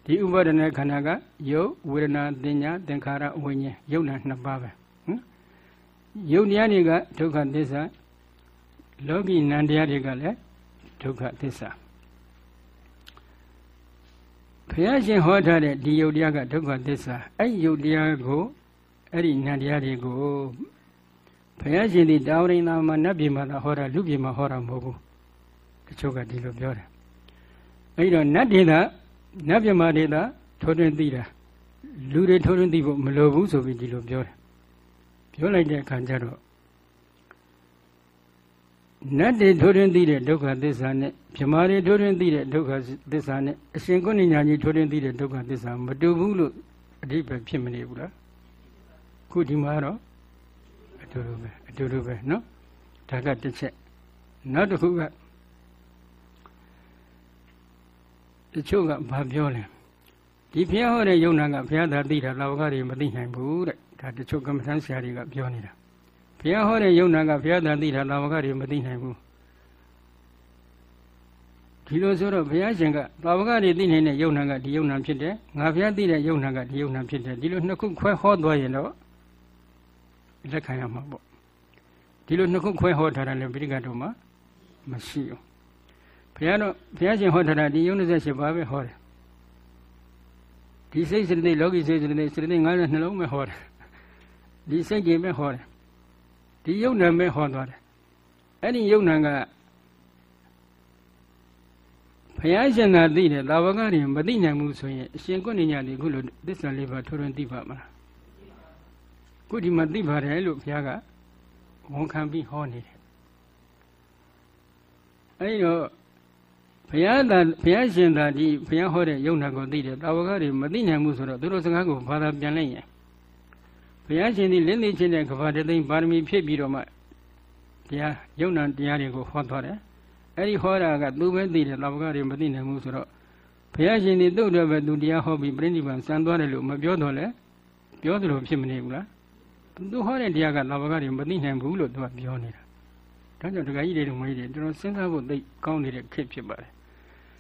Speaker 1: ဒီဥပါဒနဲ့ခန္ဓာကယုတ်ဝေဒနာတင်ညာသင်္ခါရဝိညာဉ်ယုတ်နာနှစ်ပါးပဲဟင်ယုတ်တရားတွေကဒုက္ခသစ္စာလောကီနံတရားတွေကလည်း ဒုက္ခသစ္စာဘုရားရှင်ဟောထားတဲ့ဒီယုတ်တရားကဒုက္ခသစ္စာအဲ့ယုတ်တရားကိုအဲ့ဒီနံတရားတွေကိုဘုရားရှင်ဒီတာဝရိန်သာမှာနတ်ပြည်မှာဟောတာလူပြည်မှာဟောတာမဟုတ်ဘူးတချို့ကဒီလိုပြောတယ်အဲ့တော့နတ်ဒေသနတ်ပြည်မှာဒေသထိုးထွင်းသိတာလူတွေထိုးထွင်းသိဖို့မလိုဘူးဆိုပြီးဒီလိုပြောတယ်ပြောလိုက်တဲ့အခါကျတော့ နတ်တွေထိုးထွင်းသိတဲ့ဒုက္ခသစ္စာနဲ့ဗြမာတွေထိုးထွင်းသိတဲ့ဒုက္ခသစ္စာနဲ့အရှင်ကုဏ္ဏညာကြီးထိုးထွင်းသိတဲ့ဒုက္ခသစ္စာမတူဘူးလို့အဓိပ္ပာယ်ဖြစ်မနေဘူးလားခုဒီမှာတော့အတူတူပဲအတူတူပဲเนาะဒါကတစ်ချက်နောက်တစ်ခုကတချို့ကဘာပြောလဲဒီဘုရားဟောတဲ့ယုံနာကဘုရားသာသိတာလောကတွေမသိနိုင်ဘူးတဲ့ဒါတချို့ကမ္မထမ်းဆရာတွေကပြောနေတာ ဘုရားဟောတဲ့ယုံနာကဘုရားသာသိတာသာဝကတွေမသိနိုင်ဘူးဒီလိုဆိုတော့ဘုရားရှင်ကသာဝကတွေသိနိုင်တဲ့ယုံနာကဒီယုံနာဖြစ်တယ်ငါဘုရားသိတဲ့ယုံနာကဒီယုံနာဖြစ်တယ်ဒီလိုနှစ်ခုခွဲဟောသွားရင်တော့လက်ခံရမှာပေါ့ဒီလိုနှစ်ခုခွဲဟောထားတယ်လည်းပြိဋကတ်တော်မှာမရှိဘူးဘုရားတော့ဘုရားရှင်ဟောထားတာဒီယုံ28ပါးပဲဟောတယ်ဒီစိတ်စရတိလောကီစိတ်စရတိစရတိ90နှလုံးပဲဟောတယ်ဒီစိတ်ကြီးပဲဟောတယ် ဒီယုံနာမဲ့ဟောသွားတယ်အဲ့ဒီယုံနာကဘုရားရှင်သာသိတယ်သာဝကတွေမသိနိုင်ဘူးဆိုရင်အရှင်ကုဏ္ဏညာတွေခုလိုသစ္စာလေးပါထိုးထွင်းသိပါမလားခုဒီမှာသိပါတယ်လို့ဘုရားကဝန်ခံပြီးဟောနေတယ်အဲ့ဒီတော့ဘုရားသာဘုရားရှင်သာဒီဘုရားဟောတဲ့ယုံနာကိုသိတယ်တာဝကတွေမသိနိုင်ဘူးဆိုတော့သူတို့စကားကိုဘာသာပြန်လိုက်ရင် ဘုရားရှင်ဒီလင်းသိခြင်းတဲ့ကဘာတသိန်းပါရမီဖြစ်ပြီးတော့မှတရားယုံနာတရားတွေကိုဟောသွားတယ်အဲ့ဒီဟောတာကသူပဲသိတယ်လောကတွေမသိနိုင်ဘူးဆိုတော့ဘုရားရှင်ဒီသူ့အတွက်ပဲသူတရားဟောပြီးပြိဋိဘံစံသွားတယ်လို့မပြောတော့လဲပြောသလိုဖြစ်မနေဘူးလားသူဟောတဲ့တရားကလောကတွေမသိနိုင်ဘူးလို့သူကပြောနေတာဒါကြောင့်ဒကာကြီးတွေတို့မကြီးတွေတော်တော်စဉ်းစားဖို့သိကောင်းနေတဲ့ခေတ်ဖြစ်ပါတယ်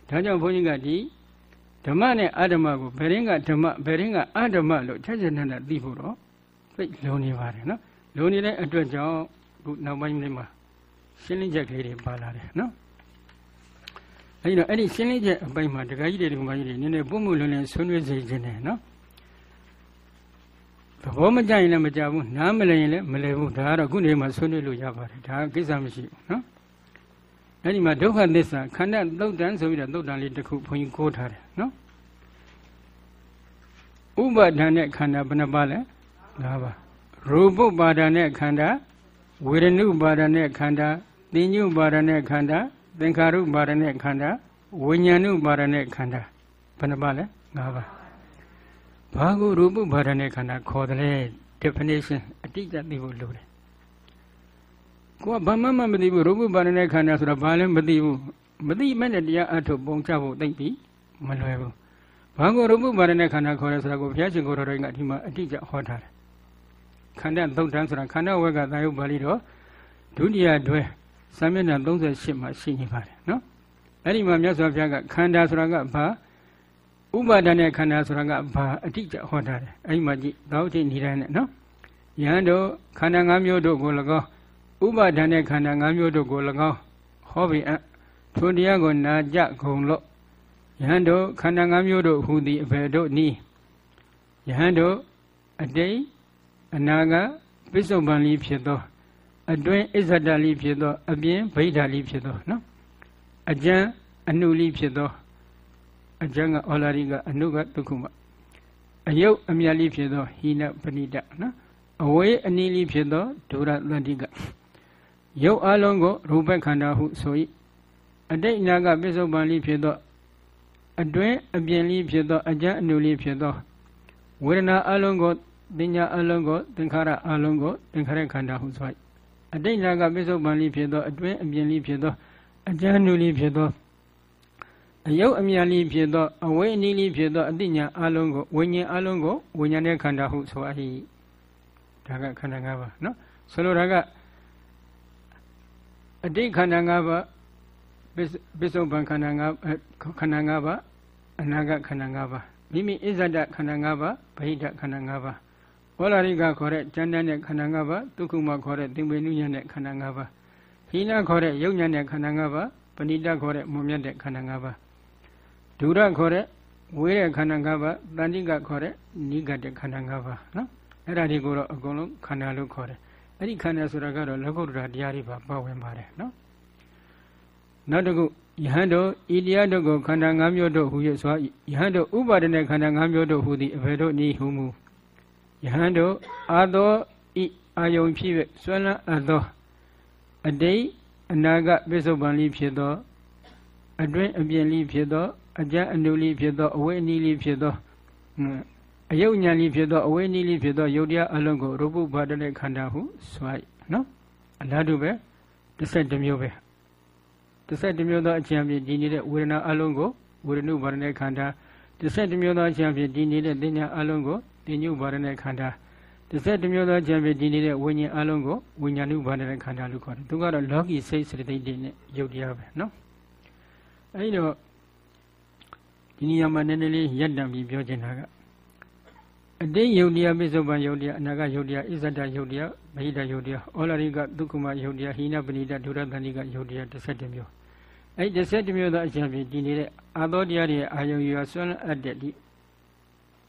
Speaker 1: ဒါကြောင့်ဘုန်းကြီးကဒီဓမ္မနဲ့အဓမ္မကိုဘယ်ရင်ကဓမ္မဘယ်ရင်ကအဓမ္မလို့ချက်ချက်နဲ့သိဖို့တော့ သိလုံနေပါတယ်နော်လုံနေတဲ့အတွက်ကြောင့်ခုနောက်ပိုင်းလေးမှာရှင်းလင်းချက်ကလေးတွေပါလာတယ်နော်အဲဒီတော့အဲ့ဒီရှင်းလင်းချက်အပိုင်းမှာဒကာကြီးတွေဒကာမကြီးတွေနည်းနည်းပုံမှုလွန်လွန်ဆွေးနွေးစေခြင်းနဲ့နော်သဘောမကျရင်လည်းမကြဘူးနားမလည်ရင်လည်းမလည်ဘူးဒါကတော့ခုနေမှာဆွေးနွေးလို့ရပါတယ်ဒါကိစ္စမရှိဘူးနော်အဲ့ဒီမှာဒုက္ခသစ္စာခန္ဓာသုတ်တန်ဆိုပြီးတော့သုတ်တန်လေးတစ်ခုဘုန်းကြီးကိုးထားတယ်နော်ဥပါဒဏ်နဲ့ခန္ဓာဘယ်နှပါလဲ ၅ပါးရူပပါဒနဲ့ခန္ဓာဝေဒနုပါဒနဲ့ခန္ဓာသင်ညုပါဒနဲ့ခန္ဓာသင်္ခါရုပါဒနဲ့ခန္ဓာဝိညာဏုပါဒနဲ့ခန္ဓာဘယ်နှပါလဲ၅ပါးဘာကိုရူပပါဒနဲ့ခန္ဓာခေါ်တယ်လဲ definition အတိအကျသိဖို့လိုတယ်ကိုကဘာမှမမသိဘူးရူပပါဒနဲ့ခန္ဓာဆိုတော့ဘာလည်းမသိဘူးမသိမဲ့တဲ့တရားအထုတ်ပုံချဖို့သိပြီမလွယ်ဘူးဘာကိုရူပပါဒနဲ့ခန္ဓာခေါ်လဲဆိုတော့ကိုဘုရားရှင်ကိုယ်တော်တိုင်ကဒီမှာအတိအကျဟောထားတယ် ခန္ဓာသုတ်တန်းဆိုတာခန္ဓာဝက်ကသာယုတ်ပါဠိတော်ဒုတိယတွဲစာမျက်နှာ38မှာရှိနေပါတယ်နော်အဲ့ဒီမှာမြတ်စွာဘုရားကခန္ဓာဆိုတာကဘာဥပါဒနဲ့ခန္ဓာဆိုတာကဘာအတိအကျဟောထားတယ်အဲ့ဒီမှာကြည့်သောတိနိဒာနဲ့နော်ယဟန်တို့ခန္ဓာ၅မျိုးတို့ကို၎င်းဥပါဒနဲ့ခန္ဓာ၅မျိုးတို့ကို၎င်းဟောပြီးအထိုတရားကိုနာကြကုန်လို့ယဟန်တို့ခန္ဓာ၅မျိုးတို့ဟူသည်အဘယ်တို့နည်းယဟန်တို့အတိတ် အနာကပိဿုပန်လေးဖြစ်သော အတွင်းအစ္ဆဒလေးဖြစ်သော အပြင်ဗိဓာလေးဖြစ်သောနော်အကျံအနုလေးဖြစ်သောအကျံကဩလာရိကအနုကဒုက္ခမအယုတ်အမြတ်လေးဖြစ်သောဟိနပဏိတနော်အဝေးအနည်းလေးဖြစ်သောဒုရသန္တိကယုတ်အလုံးကိုရူပခန္ဓာဟုဆို၏အတိတ်နာကပိဿုပန်လေးဖြစ်သောအတွင်းအပြင်လေးဖြစ်သောအကျံအနုလေးဖြစ်သောဝေဒနာအလုံးကို ပညာအလုံးကိုသင်္ခါရအလုံးကိုသင်္ခါရခန္ဓာဟုဆို၏အတိတ်နာကပိဿုပန်လေးဖြစ်သောအတွင်းအပြင်လေးဖြစ်သောအကျဉ်းနုလေးဖြစ်သောအယုတ်အမြန်လေးဖြစ်သောအဝိအနည်းလေးဖြစ်သောအတိညာအလုံးကိုဝိညာဉ်အလုံးကိုဝိညာဉ်ရဲ့ခန္ဓာဟုဆို၏ဒါကခန္ဓာ၅ပါးနော်ဆိုလိုတာကအတိတ်ခန္ဓာ၅ပါးပိဿုပန်ခန္ဓာ၅ခန္ဓာ၅ပါးအနာဂတ်ခန္ဓာ၅ပါးမိမိအစ္ဆဒခန္ဓာ၅ပါးဗဟိတခန္ဓာ၅ပါး ဝလာရိကခေါ်တဲ့ဉာဏ်နဲ့ခန္ဓာ၅ပါးဒုက္ခမခေါ်တဲ့သင်္ပေနုညံ့တဲ့ခန္ဓာ၅ပါးဟိနခေါ်တဲ့ယုတ်ညံ့တဲ့ခန္ဓာ၅ပါးပဏိတခေါ်တဲ့မွန်မြတ်တဲ့ခန္ဓာ၅ပါးဒုရခေါ်တဲ့ဝေးတဲ့ခန္ဓာ၅ပါးတန်တိကခေါ်တဲ့နိဂတ်တဲ့ခန္ဓာ၅ပါးနော်အဲ့ဒါတွေကိုတော့အကုန်လုံးခန္ဓာလို့ခေါ်တယ်အဲ့ဒီခန္ဓာဆိုတာကတော့လောကုတ္တရာတရားတွေပါပါဝင်ပါတယ်နော်နောက်တစ်ခုယဟန်တို့ဤတရားတို့ကိုခန္ဓာ၅မျိုးတို့ဟူ၍ဆိုယဟန်တို့ဥပါဒနဲ့ခန္ဓာ၅မျိုးတို့ဟူသည်အဘယ်တို့နည်းဟုမူ ယဟန်တို့အာသောဤအာယုံဖြစ်၍ဆွမ်းလန်းအပ်သောအတိတ်အနာဂတ်ပိဿုပန်လေးဖြစ်သောအတွင်းအပြင်လေးဖြစ်သောအကြအနုလေးဖြစ်သောအဝိအနီးလေးဖြစ်သောအယုတ်ညာလေးဖြစ်သောအဝိအနီးလေးဖြစ်သောယုတ်တရားအလုံးကိုရူပဘာတနဲ့ခန္ဓာဟုဆိုရနော်အလားတူပဲတစ်ဆက်တစ်မျိုးပဲတစ်ဆက်တစ်မျိုးသောအချမ်းဖြင့်ဒီနေတဲ့ဝေဒနာအလုံးကိုဝေဒနုဘာရနဲ့ခန္ဓာတစ်ဆက်တစ်မျိုးသောအချမ်းဖြင့်ဒီနေတဲ့သိညာအလုံးကို တင်ညုဘာရနဲ့ခန္ဓာတစ်ဆက်တစ်မျိုးသောဉာဏ်ဖြင့်ဒီနေတဲ့ဝိညာဉ်အလုံးကိုဝိညာဏုဘာရနဲ့ခန္ဓာလို့ခေါ်တယ်သူကတော့လောကီစိတ်စရတိတ်တွေနဲ့ယုတ်တရားပဲနော်အဲဒီတော့ဒီနေရာမှာနည်းနည်းလေးရပ်တံပြီးပြောချင်တာကအတိတ်ယုတ်တရားပိဿုပန်ယုတ်တရားအနာဂတ်ယုတ်တရားဣဇဒယုတ်တရားဗဟိတယုတ်တရားဩလာရိကဒုက္ခမယုတ်တရားဟိနပဏိတဒုရသန္တိကယုတ်တရား17မျိုးအဲဒီ17မျိုးသောအချက်ဖြင့်ဒီနေတဲ့အာသောတရားတွေအာယုံရွာဆွမ်းအပ်တဲ့ဒီ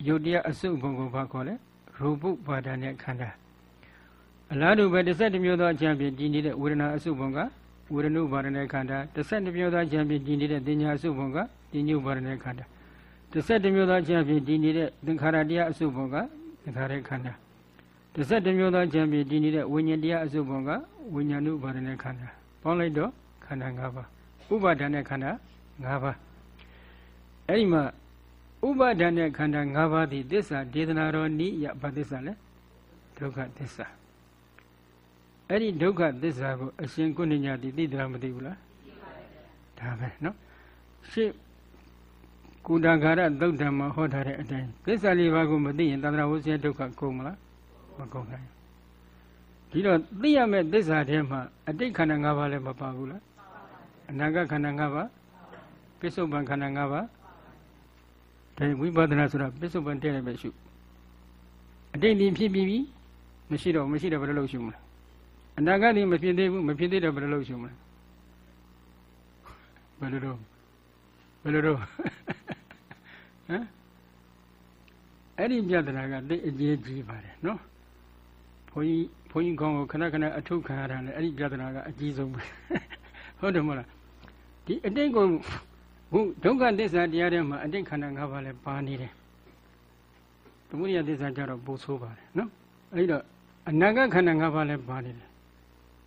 Speaker 1: ယုတ်တရားအစုဘုံကိုဘာခေါ်လဲရူပုပါဒနဲ့ခန္ဓာအလားတူပဲ17မျိုးသောအချက်ဖြင့်ဒီနေတဲ့ဝေဒနာအစုဘုံကဝေဒနုပါဒနဲ့ခန္ဓာ17မျိုးသောအချက်ဖြင့်ဒီနေတဲ့တင်ညာအစုဘုံကတင်ညုပါဒနဲ့ခန္ဓာ17မျိုးသောအချက်ဖြင့်ဒီနေတဲ့သင်္ခါရတရားအစုဘုံကသင်္ခါရခန္ဓာ17မျိုးသောအချက်ဖြင့်ဒီနေတဲ့ဝိညာဉ်တရားအစုဘုံကဝိညာဏုပါဒနဲ့ခန္ဓာပေါင်းလိုက်တော့ခန္ဓာ၅ပါးဥပါဒနဲ့ခန္ဓာ၅ပါးအဲ့ဒီမှာ ဥပါဒနဲ့ခန္ဓာ၅ပါးသည်သစ္စာဒေသနာတော်နိယဘာသစ္စာလဲဒုက္ခသစ္စာအဲ့ဒီဒုက္ခသစ္စာကိုအရှင်ကုဏ္ဏညာတိသိတယ်မသိဘူးလားဒါပဲနော်ရှေ့ကုဒ္ဒဂါရသုတ်တံမှာဟောထားတဲ့အတိုင်းသစ္စာလေးပါးကိုမသိရင်သန္တရာဝဆင်းဒုက္ခကုန်မလားမကုန်နိုင်ဒီတော့သိရမယ့်သစ္စာထဲမှာအတိတ်ခန္ဓာ၅ပါးလည်းမပါဘူးလားအနာဂတ်ခန္ဓာ၅ပါးပစ္စုပန်ခန္ဓာ၅ပါး ဒါဝိပဿနာဆိုတာပစ္စုပန်တည်းလည်းပဲရှုအတိတ်ဒီဖြစ်ပြီးပြီမရှိတော့မရှိတော့ဘယ်လိုလုပ်ရှုမလဲအနာဂတ်ဒီမဖြစ်သေးဘူးမဖြစ်သေးတော့ဘယ်လိုလုပ်ရှုမလဲဘယ်လိုတော့ဘယ်လိုတော့ဟမ်အဲ့ဒီပြဿနာကသိအရေးကြီးပါတယ်နော်ဘုန်းကြီးဘုန်းကြီးကောင်းကိုခဏခဏအထုတ်ခံရတာလေအဲ့ဒီပြဿနာကအကြီးဆုံးပဲဟုတ်တယ်မဟုတ်လားဒီအတိတ်ကို ဘုဒုက္ခသစ္စာတရားထဲမှာအတိတ်ခန္ဓာ၅ပါးလည်းပါနေတယ်သမုဒိယသစ္စာကြတော့ပိုဆိုးပါတယ်နော်အဲ့တော့အနာဂတ်ခန္ဓာ၅ပါးလည်းပါနေတယ်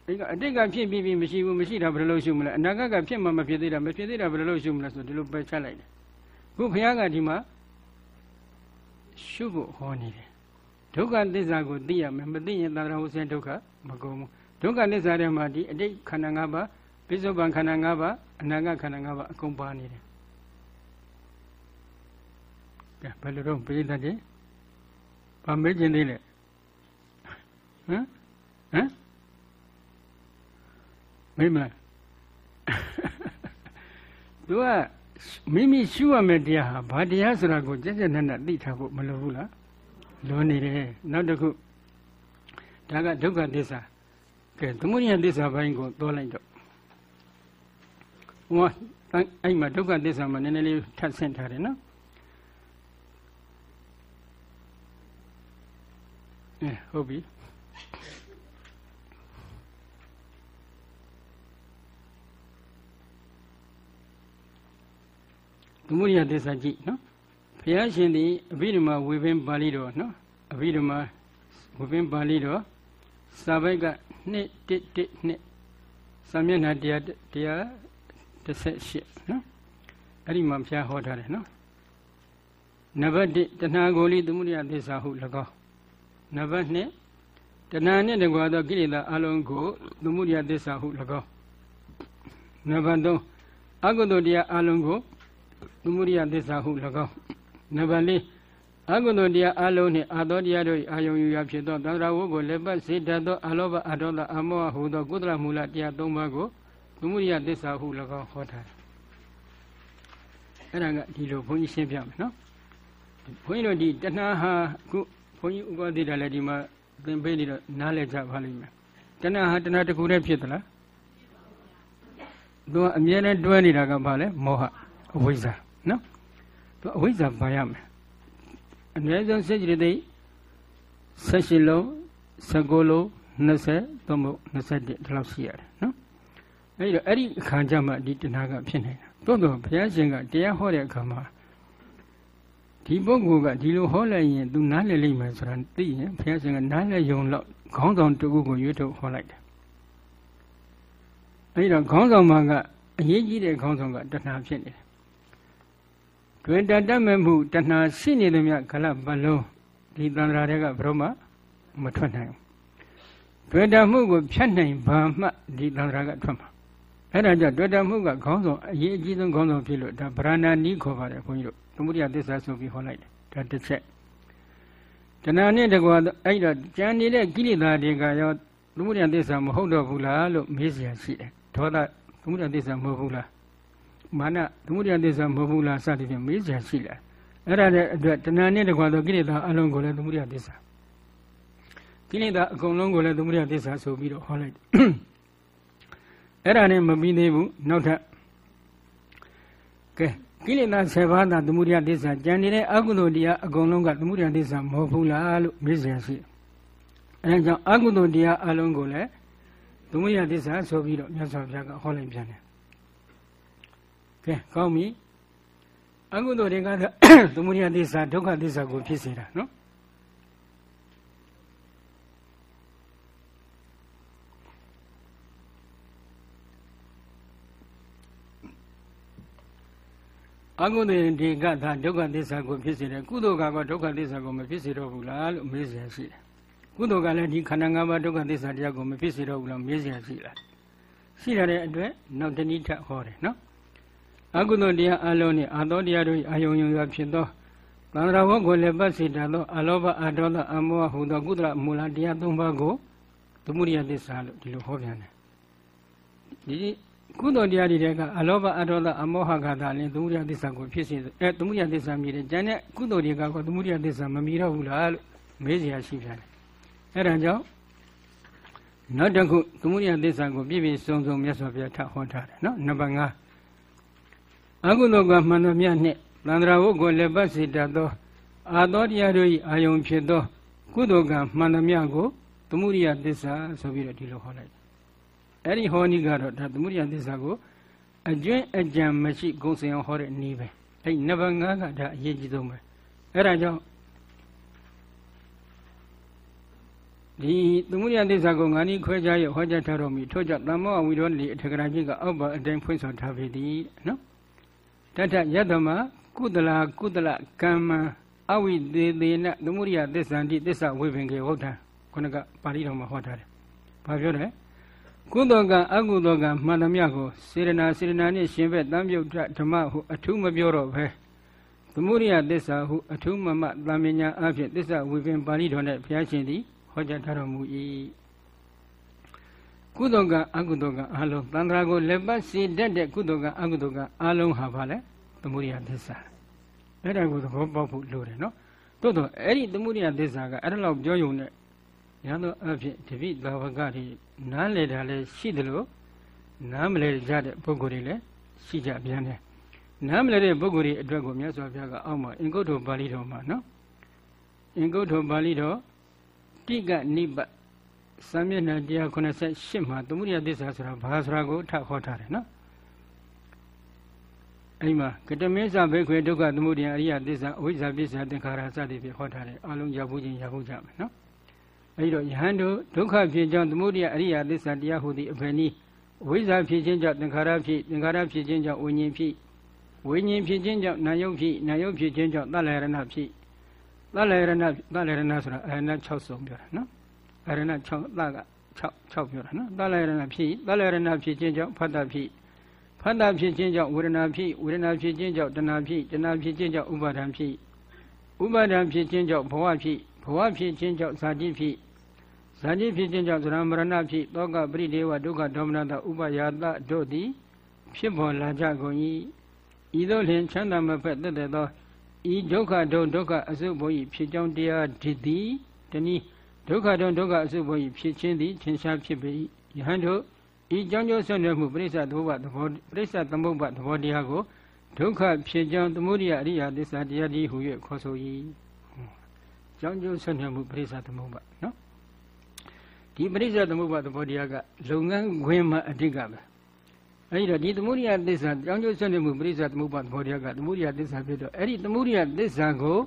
Speaker 1: အဲ့ကအတိတ်ကဖြစ်ပြီးပြီးမရှိဘူးမရှိတာဘယ်လိုလုပ်ရှုမလဲအနာဂတ်ကဖြစ်မှမဖြစ်သေးတာမဖြစ်သေးတာဘယ်လိုလုပ်ရှုမလဲဆိုဒီလိုပယ်ချလိုက်တယ်ခုဘုရားကဒီမှာရှုဖို့ဟောနေတယ်ဒုက္ခသစ္စာကိုသိရမယ်မသိရင်သံဃာဝဆင်းဒုက္ခမကုန်ဘူးဒုက္ခသစ္စာထဲမှာဒီအတိတ်ခန္ဓာ၅ပါး ပိဿုပန်ခန္ဓာ၅ပါးအနာဂတ်ခန္ဓာ၅ပါးအကုန်ပါနေတယ်ကဲဘယ်လိုတော့ပြိတ္တချင်းဘာမေးခြင်းသေးလဲဟမ်ဟမ်မေးမလားသူကမိမိရှုရမယ့်တရားဟာဘာတရားဆိုတာကိုကြက်ကြက်နက်နက်သိထားဖို့မလိုဘူးလားလွန်နေတယ်နောက်တစ်ခုဒါကဒုက္ခသစ္စာကဲသမုဒိယသစ္စာဘိုင်းကိုသွားလိုက်တော့ ဟောအဲ့မှာဒုက္ခသစ္စာမှာနည်းနည်းလေးထပ်ဆင့်ထားတယ်နော်အဲဟုတ်ပြီသမုဒိယသစ္စာကြည့်နော်ဘုရားရှင်သည်အဘိဓမ္မာဝေဘင်းပါဠိတော်နော်အဘိဓမ္မာဝေဘင်းပါဠိတော်စာပိုက်ကနှစ်တစ်တစ်နှစ်စာမျက်နှာတရားတရား 18နော်အဲ့ဒီမှာဘုရားဟောထားတယ်နော်နံပါတ်1တဏှာကိုလိသမုဒိယသစ္စာဟု၎င်းနံပါတ်2တဏှာနှင့်တကွာသောကိလေသာအလုံးကိုသမုဒိယသစ္စာဟု၎င်းနံပါတ်3အကုသိုလ်တရားအလုံးကိုသမုဒိယသစ္စာဟု၎င်းနံပါတ်4အကုသိုလ်တရားအလုံးနှင့်အာသောတရားတို့၏အာယုံယူရဖြစ်သောသံဃာဝုကိုလက်ပတ်စေတတ်သောအလောဘအဒေါသအမောဟဟုသောကုသလမူလတရား၃ပါးကို သမုဒိယသစ္စာဟု၎င်းဟောထားတယ်အဲ့ဒါကဒီလိုဘုန်းကြီးရှင်းပြမယ်နော်ဘုန်းကြီးတို့ဒီတဏှာဟာခုဘုန်းကြီးဥပဒေတာလည်းဒီမှာသင်ပေးနေတော့နားလည်ကြပါလိမ့်မယ်တဏှာဟာတဏှာတစ်ခုတည်းဖြစ်သလားသူကအမြဲတမ်းတွဲနေတာကဘာလဲမောဟအဝိဇ္ဇာနော်သူအဝိဇ္ဇာပါရမယ်အနည်းဆုံးစိတ်ကြည်သိ18လုံး19လုံး20သို့မဟုတ်21ဒီလောက်ရှိရတယ်နော် အဲဒီတော့အဲ့ဒီအခါကျမှဒီတဏှာကဖြစ်နေတာသို့တော့ဘုရားရှင်ကတရားဟောတဲ့အခါမှာဒီပုဂ္ဂိုလ်ကဒီလိုဟောလိုက်ရင် तू နားလည်လိမ့်မယ်ဆိုတာသိရင်ဘုရားရှင်ကနားလည်ယုံတော့ခေါင်းဆောင်တခုကိုရွေးထုတ်ဟောလိုက်တယ်အဲဒီတော့ခေါင်းဆောင်မှာကအရေးကြီးတဲ့ခေါင်းဆောင်ကတဏှာဖြစ်နေတယ်တွင်တတ်တတ်မဲ့မှုတဏှာရှိနေသမျှခလပလုံးဒီတန္တရာတွေကဘယ်တော့မှမထွက်နိုင်ဘူးတွေ့တာမှုကိုဖြတ်နိုင်ဘာမှဒီတန္တရာကထွက်မှာ အဲ့ဒါကြောင့်တွေ့တာမှုကခေါင်းဆောင်အရေးအကြီးဆုံးခေါင်းဆောင်ဖြစ်လို့ဒါဗရဏာနီးခေါ်ပါတယ်ခွန်ကြီးတို့သမုဒိယသစ္စာဆိုပြီးဟောလိုက်တယ်ဒါတစ်ချက်တဏှာနဲ့တကွာအဲ့တော့ကြံနေတဲ့ကိလေသာတွေကရောသမုဒိယသစ္စာမဟုတ်တော့ဘူးလားလို့မေးစရာရှိတယ်ဒေါသသမုဒိယသစ္စာမဟုတ်ဘူးလားမာနသမုဒိယသစ္စာမဟုတ်ဘူးလားစသဖြင့်မေးစရာရှိတယ်အဲ့ဒါနဲ့အတွက်တဏှာနဲ့တကွာသောကိလေသာအလုံးကိုလည်းသမုဒိယသစ္စာကိလေသာအကုန်လုံးကိုလည်းသမုဒိယသစ္စာဆိုပြီးတော့ဟောလိုက်တယ် အဲ့ဒါနဲ့မပြီးသေးဘူးနောက်ထပ်ကဲကိလေသာ7ပါးသာသမုဒိယသစ္စာကြံနေတဲ့အကုသိုလ်တရားအကုန်လုံးကသမုဒိယသစ္စာမဟုတ်ဘူးလားလို့မေးစရာရှိအဲဒါကြောင့်အကုသိုလ်တရားအလုံးကိုလည်းသမုဒိယသစ္စာဆိုပြီးတော့မြတ်စွာဘုရားကဟောလိုက်ပြန်တယ်ကဲကောင်းပြီအကုသိုလ်တွေကသမုဒိယသစ္စာဒုက္ခသစ္စာကိုဖြစ်စေတာနော် အကုသိုလ်ဒီကသာဒုက္ခသစ္စာကိုဖြစ်စေတယ်ကုသိုလ်ကဒုက္ခသစ္စာကိုမဖြစ်စေတော့ဘူးလားလို့မေးစရာရှိတယ်ကုသိုလ်ကလည်းဒီခန္ဓာငါးပါးဒုက္ခသစ္စာတရားကိုမဖြစ်စေတော့ဘူးလားမေးစရာရှိလားရှိရတဲ့အတွက်နောက်တနည်းထပ်ဟောတယ်နော်အကုသိုလ်တရားအလုံးနဲ့အာသောတရားတို့အာယုံယုံရဖြစ်သောသန္တရာဝကိုလည်းပတ်စေတသောအလောဘအဒေါသအမောဟဟူသောကုသလမူလတရား၃ပါးကိုသမုဒိယသစ္စာလို့ဒီလိုဟောပြန်တယ်ဒီ ကုသိုလ်တရားတွေကအလောဘအဒေါသအမောဟကသာလင်းသမုဒယသစ္စာကိုဖြစ်စေအဲသမုဒယသစ္စာမြည်တယ်။ကျန်တဲ့ကုသိုလ်တွေကကသမုဒယသစ္စာမမြည်တော့ဘူးလားလို့မေးစရာရှိပြန်တယ်။အဲဒါကြောင့်နောက်တစ်ခုသမုဒယသစ္စာကိုပြည့်ပြည့်စုံစုံမြတ်စွာဘုရားထဟောထားတယ်နော်။နံပါတ်5အကုသိုလ်ကမှန်တော်မြတ်နှင့်သန္တရာဝုကိုလည်းပတ်စေတတ်သောအာသောတရားတို့၏အာယုံဖြစ်သော ကုသိုလ်ကမှန်တော်မြတ်ကိုသမုဒယသစ္စာဆိုပြီးတော့ဒီလိုဟောလိုက် အဲ့ဒီဟောနည်းကတော့ဒါသမုဒိယသစ္စာကိုအကျွင့်အကြံမရှိဂုံစင်အောင်ဟောတဲ့နည်းပဲအဲ့နံပါတ်5ကဒါအရေးကြီးဆုံးပဲအဲ့ဒါကြောင့်ဒီသမုဒိယသစ္စာကိုငါနည်းခွဲခြားရဟောကြားထားတော်မူထို့ကြောင့်သမ္မောဝိရောဓလိအထကရာကြီးကအောက်ပါအတိုင်းဖွင့်ဆိုထားပေသည်နော်တထယတမကုသလာကုသလကမ္မအဝိသေသေနသမုဒိယသစ္ဆန္တိသစ္စာဝိပင်ကေဟုတ်တာခုနကပါဠိတော်မှာဟောထားတယ်။ဘာပြောလဲ။ ကုသိုလ်ကအကုသိုလ်ကမှန်သမျှကိုစေရနာစေရနာနှင့်ရှင်ဘက်တံပြုတ်ဓမ္မဟုအထူးမပြောတော့ဘဲသမုဒိယသစ္စာဟုအထူးမမတံပညာအဖြစ်သစ္စာဝိပင်ပါဠိတော်နဲ့ဘုရားရှင်သည်ဟောကြားထားတော်မူ၏ကုသိုလ်ကအကုသိုလ်ကအလုံးတန္တရာကိုလက်ပတ်စေတတ်တဲ့ကုသိုလ်ကအကုသိုလ်ကအလုံးဟာဘာလဲသမုဒိယသစ္စာအဲ့ဒါကိုသဘောပေါက်ဖို့လိုတယ်နော်တိုးတော့အဲ့ဒီသမုဒိယသစ္စာကအဲ့ဒါလောက်ပြောယုံနဲ့ ရသောအဖြစ်တပိသာဝကတွေနားလေတာလည်းရှိတယ်လို့နားမလဲကြတဲ့ပုဂ္ဂိုလ်တွေလည်းရှိကြပြန်တယ်နားမလဲတဲ့ပုဂ္ဂိုလ်တွေအတွက်ကိုမြတ်စွာဘုရားကအောက်မှာအင်္ဂုတ္တပါဠိတော်မှာနော်အင်္ဂုတ္တပါဠိတော်တိကနိပတ်စာမျက်နှာ198မှာသမုဒိယသစ္စာဆိုတာဘာဆိုတာကိုထခေါ်ထားတယ်နော်အဲဒီမှာကတမေဇဘေခွေဒုက္ခသမုဒိယအရိယသစ္စာအဝိဇ္ဇာပစ္စယသင်္ခါရစသည်ဖြင့်ဟောထားတယ်အလုံးရဖို့ချင်းရဖို့ကြမယ်နော် အဲဒီတော့ယဟန်တို့ဒုက္ခဖြစ်ကြောင်းသမုဒိယအရိယသစ္စာတရားဟူသည့်အဖယ်နည်းအဝိဇ္ဇာဖြစ်ခြင်းကြောင့်သင်္ခါရဖြစ်သင်္ခါရဖြစ်ခြင်းကြောင့်ဝိညာဉ်ဖြစ်ဝိညာဉ်ဖြစ်ခြင်းကြောင့်နာယုတ်ဖြစ်နာယုတ်ဖြစ်ခြင်းကြောင့်သလယရဏဖြစ်သလယရဏသလယရဏဆိုတာအရဏ6စုံပြောတာနော်အရဏ6သက6 6ပြောတာနော်သလယရဏဖြစ်သလယရဏဖြစ်ခြင်းကြောင့်ဖတ်တာဖြစ်ဖတ်တာဖြစ်ခြင်းကြောင့်ဝေဒနာဖြစ်ဝေဒနာဖြစ်ခြင်းကြောင့်တဏှာဖြစ်တဏှာဖြစ်ခြင်းကြောင့်ဥပါဒံဖြစ်ဥပါဒံဖြစ်ခြင်းကြောင့်ဘဝဖြစ် ဘဝဖြစ်ခြင်းကြောင့်ဇာတိဖြစ်ဇာတိဖြစ်ခြင်းကြောင့်သရမရဏဖြစ်တောကပရိဒေဝဒုက္ခဒေါမနတဥပယာတတို့သည် ဖြစ်ပေါ်လာကြကုန်၏ဤသို့လျှင်ချမ်းသာမဖက်သက်သက်သောဤဒုက္ခဒုဒုက္ခအစုဘုံ၏ဖြစ်ကြောင်းတရားဒီသည်တနည်းဒုက္ခဒုဒုက္ခအစုဘုံ၏ဖြစ်ခြင်းသည်ထင်ရှားဖြစ်ပေ၏ယဟန်တို့ဤကြောင်းကျိုးဆွနေမှုပရိစ္ဆသဘောဘသဘောပရိစ္ဆသမုပ္ပါသဘောတရားကိုဒုက္ခဖြစ်ကြောင်းသမုဒိယအရိယသစ္စာတရားဒီဟု၍ခေါ်ဆို၏ ကြောင်းကျိုးဆက်မြတ်မှုပရိစ္ဆသမုပ္ပါနော်ဒီပရိစ္ဆသမုပ္ပါသဘောတရားကလုပ်ငန်းခွင်မှာအဓိကပဲအဲဒီတော့ဒီသမုဒိယသစ္စာကြောင်းကျိုးဆက်မြတ်မှုပရိစ္ဆသမုပ္ပါသဘောတရားကသမုဒိယသစ္စာဖြစ်တော့အဲ့ဒီသမုဒိယသစ္စာကို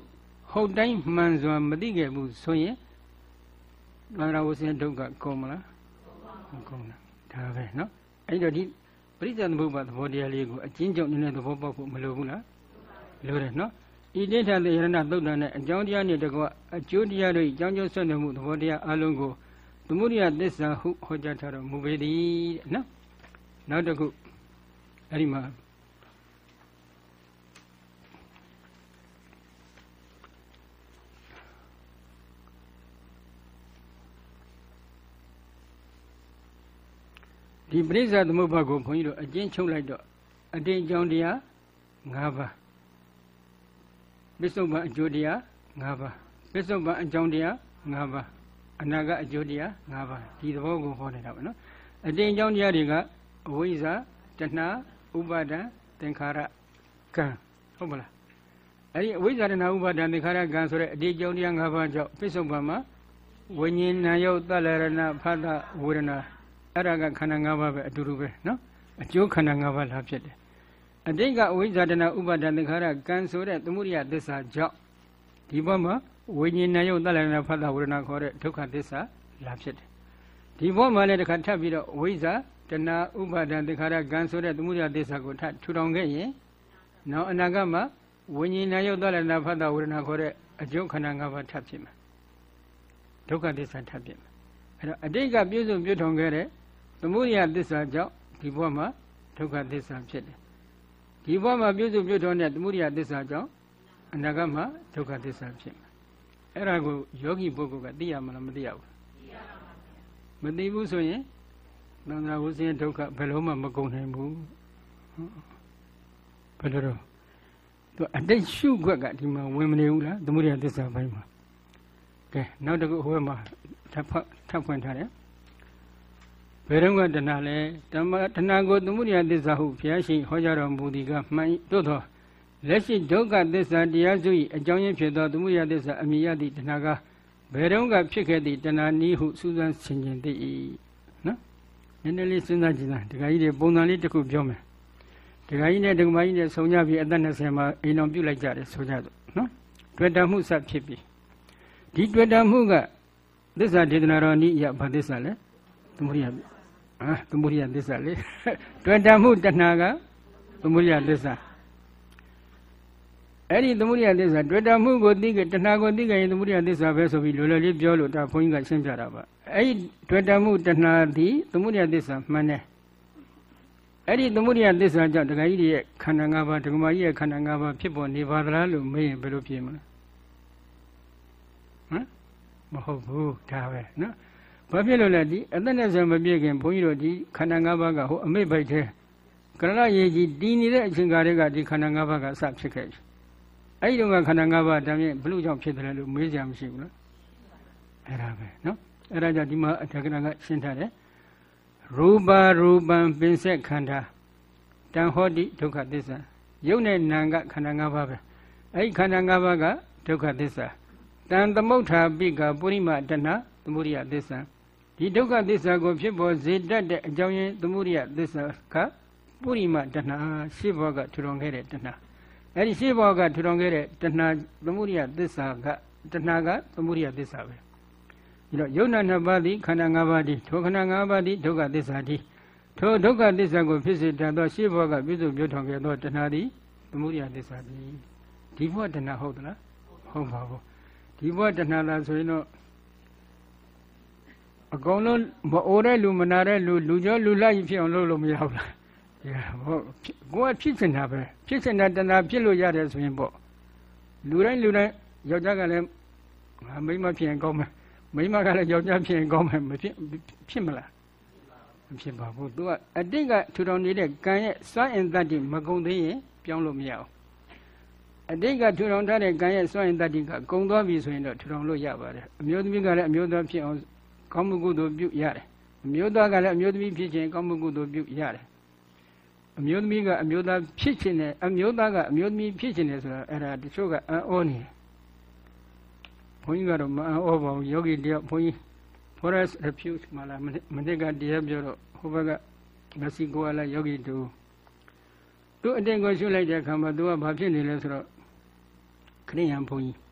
Speaker 1: ဟုတ်တိုင်းမှန်စွာမသိခဲ့ဘူးဆိုရင်သံဃာဝဆင်းဒုက္ခကုန်မလားကုန်တာဒါပဲနော်အဲဒီတော့ဒီပရိစ္ဆသမုပ္ပါသဘောတရားလေးကိုအချင်းချင်းနည်းနည်းသဘောပေါက်ဖို့မလိုဘူးလားလိုတယ်နော် ဤတိဋ္ဌသေရဏသုတ်တန်နဲ့အကြောင်းတရားနဲ့တကွအကျိုးတရားတို့အကြောင်းကျိုးဆက်နွယ်မှုသဘောတရားအလုံးကိုသမုဒိယသစ္စာဟုဟောကြားထားတော်မူပေသည်တဲ့နော်နောက်တစ်ခုအဲ့ဒီမှာဒီပရိစ္ဆသမုပ္ပါကိုဘုန်းကြီးတို့အကျဉ်းချုပ်လိုက်တော့အတိတ်ကြောင့်တရား၅ပါး ပစ္စုပန်အကျိုးတရား၅ပါးပစ္စုပန်အကြောင်းတရား၅ပါးအနာကအကျိုးတရား၅ပါးဒီသဘောကိုဟောနေတာပဲနော်အတိတ်အကြောင်းတရားတွေကအဝိဇ္ဇာတဏှာဥပါဒံသင်္ခါရကံဟုတ်မလားအဲ့ဒီအဝိဇ္ဇာတဏှာဥပါဒံသင်္ခါရကံဆိုတဲ့အတိတ်အကြောင်းတရား၅ပါးကြောင့်ပစ္စုပန်မှာဝိညာဉ်နာယုတ်တလရဏဖတ်တဝေဒနာအဲ့ဒါကခန္ဓာ၅ပါးပဲအတူတူပဲနော်အကျိုးခန္ဓာ၅ပါးလာဖြစ်တယ် အတိတ်ကအဝိဇ္ဇာတနာဥပါဒသင်္ခါရကံဆိုတဲ့သမုဒိယသစ္စာကြောင့်ဒီဘက်မှာဝိညာဉ်နဲ့ယုတ်တလည်းနဲ့ဖတ်တာဝေဒနာခေါ်တဲ့ဒုက္ခသစ္စာလာဖြစ်တယ်ဒီဘက်မှာလည်းတစ်ခါထပ်ပြီးတော့ဝိဇ္ဇာတနာဥပါဒသင်္ခါရကံဆိုတဲ့သမုဒိယသစ္စာကိုထပ်ထူထောင်ခဲ့ရင်နောက်အနာဂတ်မှာဝိညာဉ်နဲ့ယုတ်တလည်းနဲ့ဖတ်တာဝေဒနာခေါ်တဲ့အကျိုးခန္ဓာ၅ပါးထပ်ဖြစ်မှာဒုက္ခသစ္စာထပ်ဖြစ်မယ်အဲ့တော့အတိတ်ကပြည့်စုံပြည့်ထုံခဲ့တဲ့သမုဒိယသစ္စာကြောင့်ဒီဘဝမှာဒုက္ခသစ္စာဖြစ်တယ် ဒီဘဝမှာပြည့်စုံပြည့်ထုံတဲ့သမုဒိယသစ္စာကြောင့်အနာဂတ်မှာဒုက္ခသစ္စာဖြစ်မယ်အဲ့ဒါကိုယောဂီပုဂ္ဂိုလ်ကသိရမလားမသိရဘူးမသိဘူးဆိုရင်သံဃာဝဆင်းဒုက္ခဘယ်လုံးမှမကုန်နိုင်ဘူးဘယ်လိုတော့သူအတိတ်ရှုခွက်ကဒီမှာဝင်မနေဘူးလားသမုဒိယသစ္စာဘိုင်းမှာကဲနောက်တစ်ခုဟိုဘက်မှာထပ်ထပ်ဖွင့်ထားတယ် ဘယ်တော့ကတဏှာလဲဓမ္မတဏှာကိုသမုဒိယသစ္စာဟုဘုရားရှင်ဟောကြားတော်မူသည်ကမှန်တို့သောလက်ရှိဒုက္ခသစ္စာတရားစု၏အကြောင်းရင်းဖြစ်သောသမုဒိယသစ္စာအမိယသည့်တဏှာကဘယ်တော့ကဖြစ်ခဲ့သည့်တဏှာနည်းဟုစူးစမ်းဆင်ခြင်သိ၏နော်နည်းနည်းလေးစဉ်းစားကြည့်လားဒကာကြီးတွေပုံစံလေးတစ်ခုပြောမယ်ဒကာကြီးနဲ့ဒကမကြီးနဲ့ဆုံကြပြီးအသက်20မှာအိမ်တော်ပြုတ်လိုက်ကြတယ်ဆိုကြတော့နော်တွေ့တာမှုစဖြစ်ပြီဒီတွေ့တာမှုကသစ္စာဒေသနာတော်နည်းရဘာသစ္စာလဲသမုဒိယဟာ သမုဒိယသစ္စာလေတွေ့တာမှုတဏှာကသမုဒိယသစ္စာအဲ့ဒီသမုဒိယသစ္စာတွေ့တာမှုကိုသိကြတဏှာကိုသိကြရင်သမုဒိယသစ္စာပဲဆိုပြီးလောလောလေးပြောလို့ဒါဘုန်းကြီးကရှင်းပြတာပါအဲ့ဒီတွေ့တာမှုတဏှာသည်သမုဒိယသစ္စာမှန်တယ်အဲ့ဒီသမုဒိယသစ္စာကြောင့်ဒကာကြီးတွေရဲ့ခန္ဓာ၅ပါးဒကမာကြီးရဲ့ခန္ဓာ၅ပါးဖြစ်ပေါ်နေပါသလားလို့မေးရင်ဘယ်လိုဖြေမလဲဟမ်မဟုတ်ဘူးဒါပဲနော် ဘာဖြစ်လို့လဲဒီအသက်နဲ့ဆိုမပြည့်ခင်ဘုန်းကြီးတို့ဒီခန္ဓာ၅ပါးကဟိုအမိတ်ပိုက်တဲ့ကရဏရေကြီးတည်နေတဲ့အချိန်ကားတွေကဒီခန္ဓာ၅ပါးကအစဖြစ်ခဲ့ပြီအဲ့ဒီတော့ကခန္ဓာ၅ပါးဒါမြင်ဘလို့ကြောင့်ဖြစ်တယ်လို့မေးကြမရှိဘူးလားအဲ့ဒါပဲနော်အဲ့ဒါကြောင့်ဒီမှာအထက်ကရကရှင်းထားတယ်ရူပရူပံပင်ဆက်ခန္ဓာတံဟောတိဒုက္ခသစ္စာယုတ်နဲ့နာကခန္ဓာ၅ပါးပဲအဲ့ဒီခန္ဓာ၅ပါးကဒုက္ခသစ္စာတံသမုဋ္ဌာပိကပုရိမတဏသမုဒိယသစ္စာ ဒီဒုက္ခသစ္စာကိုဖြစ်ပေါ်စေတတ်တဲ့အကြောင်းရင်းသမုဒိယသစ္စာကပုရိမတဏရှေ့ဘောကထူထောင်ခဲ့တဲ့တဏအဲ့ဒီရှေ့ဘောကထူထောင်ခဲ့တဲ့တဏသမုဒိယသစ္စာကတဏကသမုဒိယသစ္စာပဲဒီတော့ယုံနာနှစ်ပါးသည်ခန္ဓာ၅ပါးသည်ထိုခန္ဓာ၅ပါးသည်ဒုက္ခသစ္စာသည်ထိုဒုက္ခသစ္စာကိုဖြစ်စေတတ်သောရှေ့ဘောကပြည့်စုံပြုထောင်ခဲ့သောတဏသည်သမုဒိယသစ္စာသည်ဒီဘောတဏဟုတ်သလားဟုတ်ပါဘူးဒီဘောတဏလားဆိုရင်တော့ အကုန်လုံးမအိုတဲ့လူမနာတဲ့လူလူကျော်လူလိုက်ဖြစ်အောင်လုပ်လို့မရဘူးလားဟုတ်ကိုယ်ကဖြစ်နေတာပဲဖြစ်နေတာတဏှာဖြစ်လို့ရတယ်ဆိုရင်ပေါ့လူတိုင်းလူတိုင်းယောက်ျားကလည်းမိန်းမဖြစ်ရင်ကောင်းမယ်မိန်းမကလည်းယောက်ျားဖြစ်ရင်ကောင်းမယ်မဖြစ်ဖြစ်မလားမဖြစ်ပါဘူးသူကအတိတ်ကထူထောင်နေတဲ့ကံရဲ့စွမ်းအင်တတ္တိမကုန်သေးရင်ပြောင်းလို့မရအောင်အတိတ်ကထူထောင်ထားတဲ့ကံရဲ့စွမ်းအင်တတ္တိကကုန်သွားပြီဆိုရင်တော့ထူထောင်လို့ရပါတယ်အမျိုးသမီးကလည်းအမျိုးသားဖြစ်အောင် ကောင်းမှုကုသိုလ်ပြုရတယ်အမျိုးသားကလည်းအမျိုးသမီးဖြစ်ခြင်းကောင်းမှုကုသိုလ်ပြုရတယ်အမျိုးသမီးကအမျိုးသားဖြစ်ခြင်းနဲ့အမျိုးသားကအမျိုးသမီးဖြစ်ခြင်းနဲ့ဆိုတာအဲ့ဒါတချို့ကအံ့ဩနေတယ်ဘုန်းကြီးကတော့မအံ့ဩပါဘူးယောဂီတယောက်ဘုန်းကြီး forest refuge မှာလာမနစ်ကတရားပြောတော့ဟိုဘက်ကမက်ဆီကိုကလည်းယောဂီတူသူအတင်ကိုရှုလိုက်တဲ့အခါမှာသူကဘာဖြစ်နေလဲဆိုတော့ခရိယံဘုန်းကြီး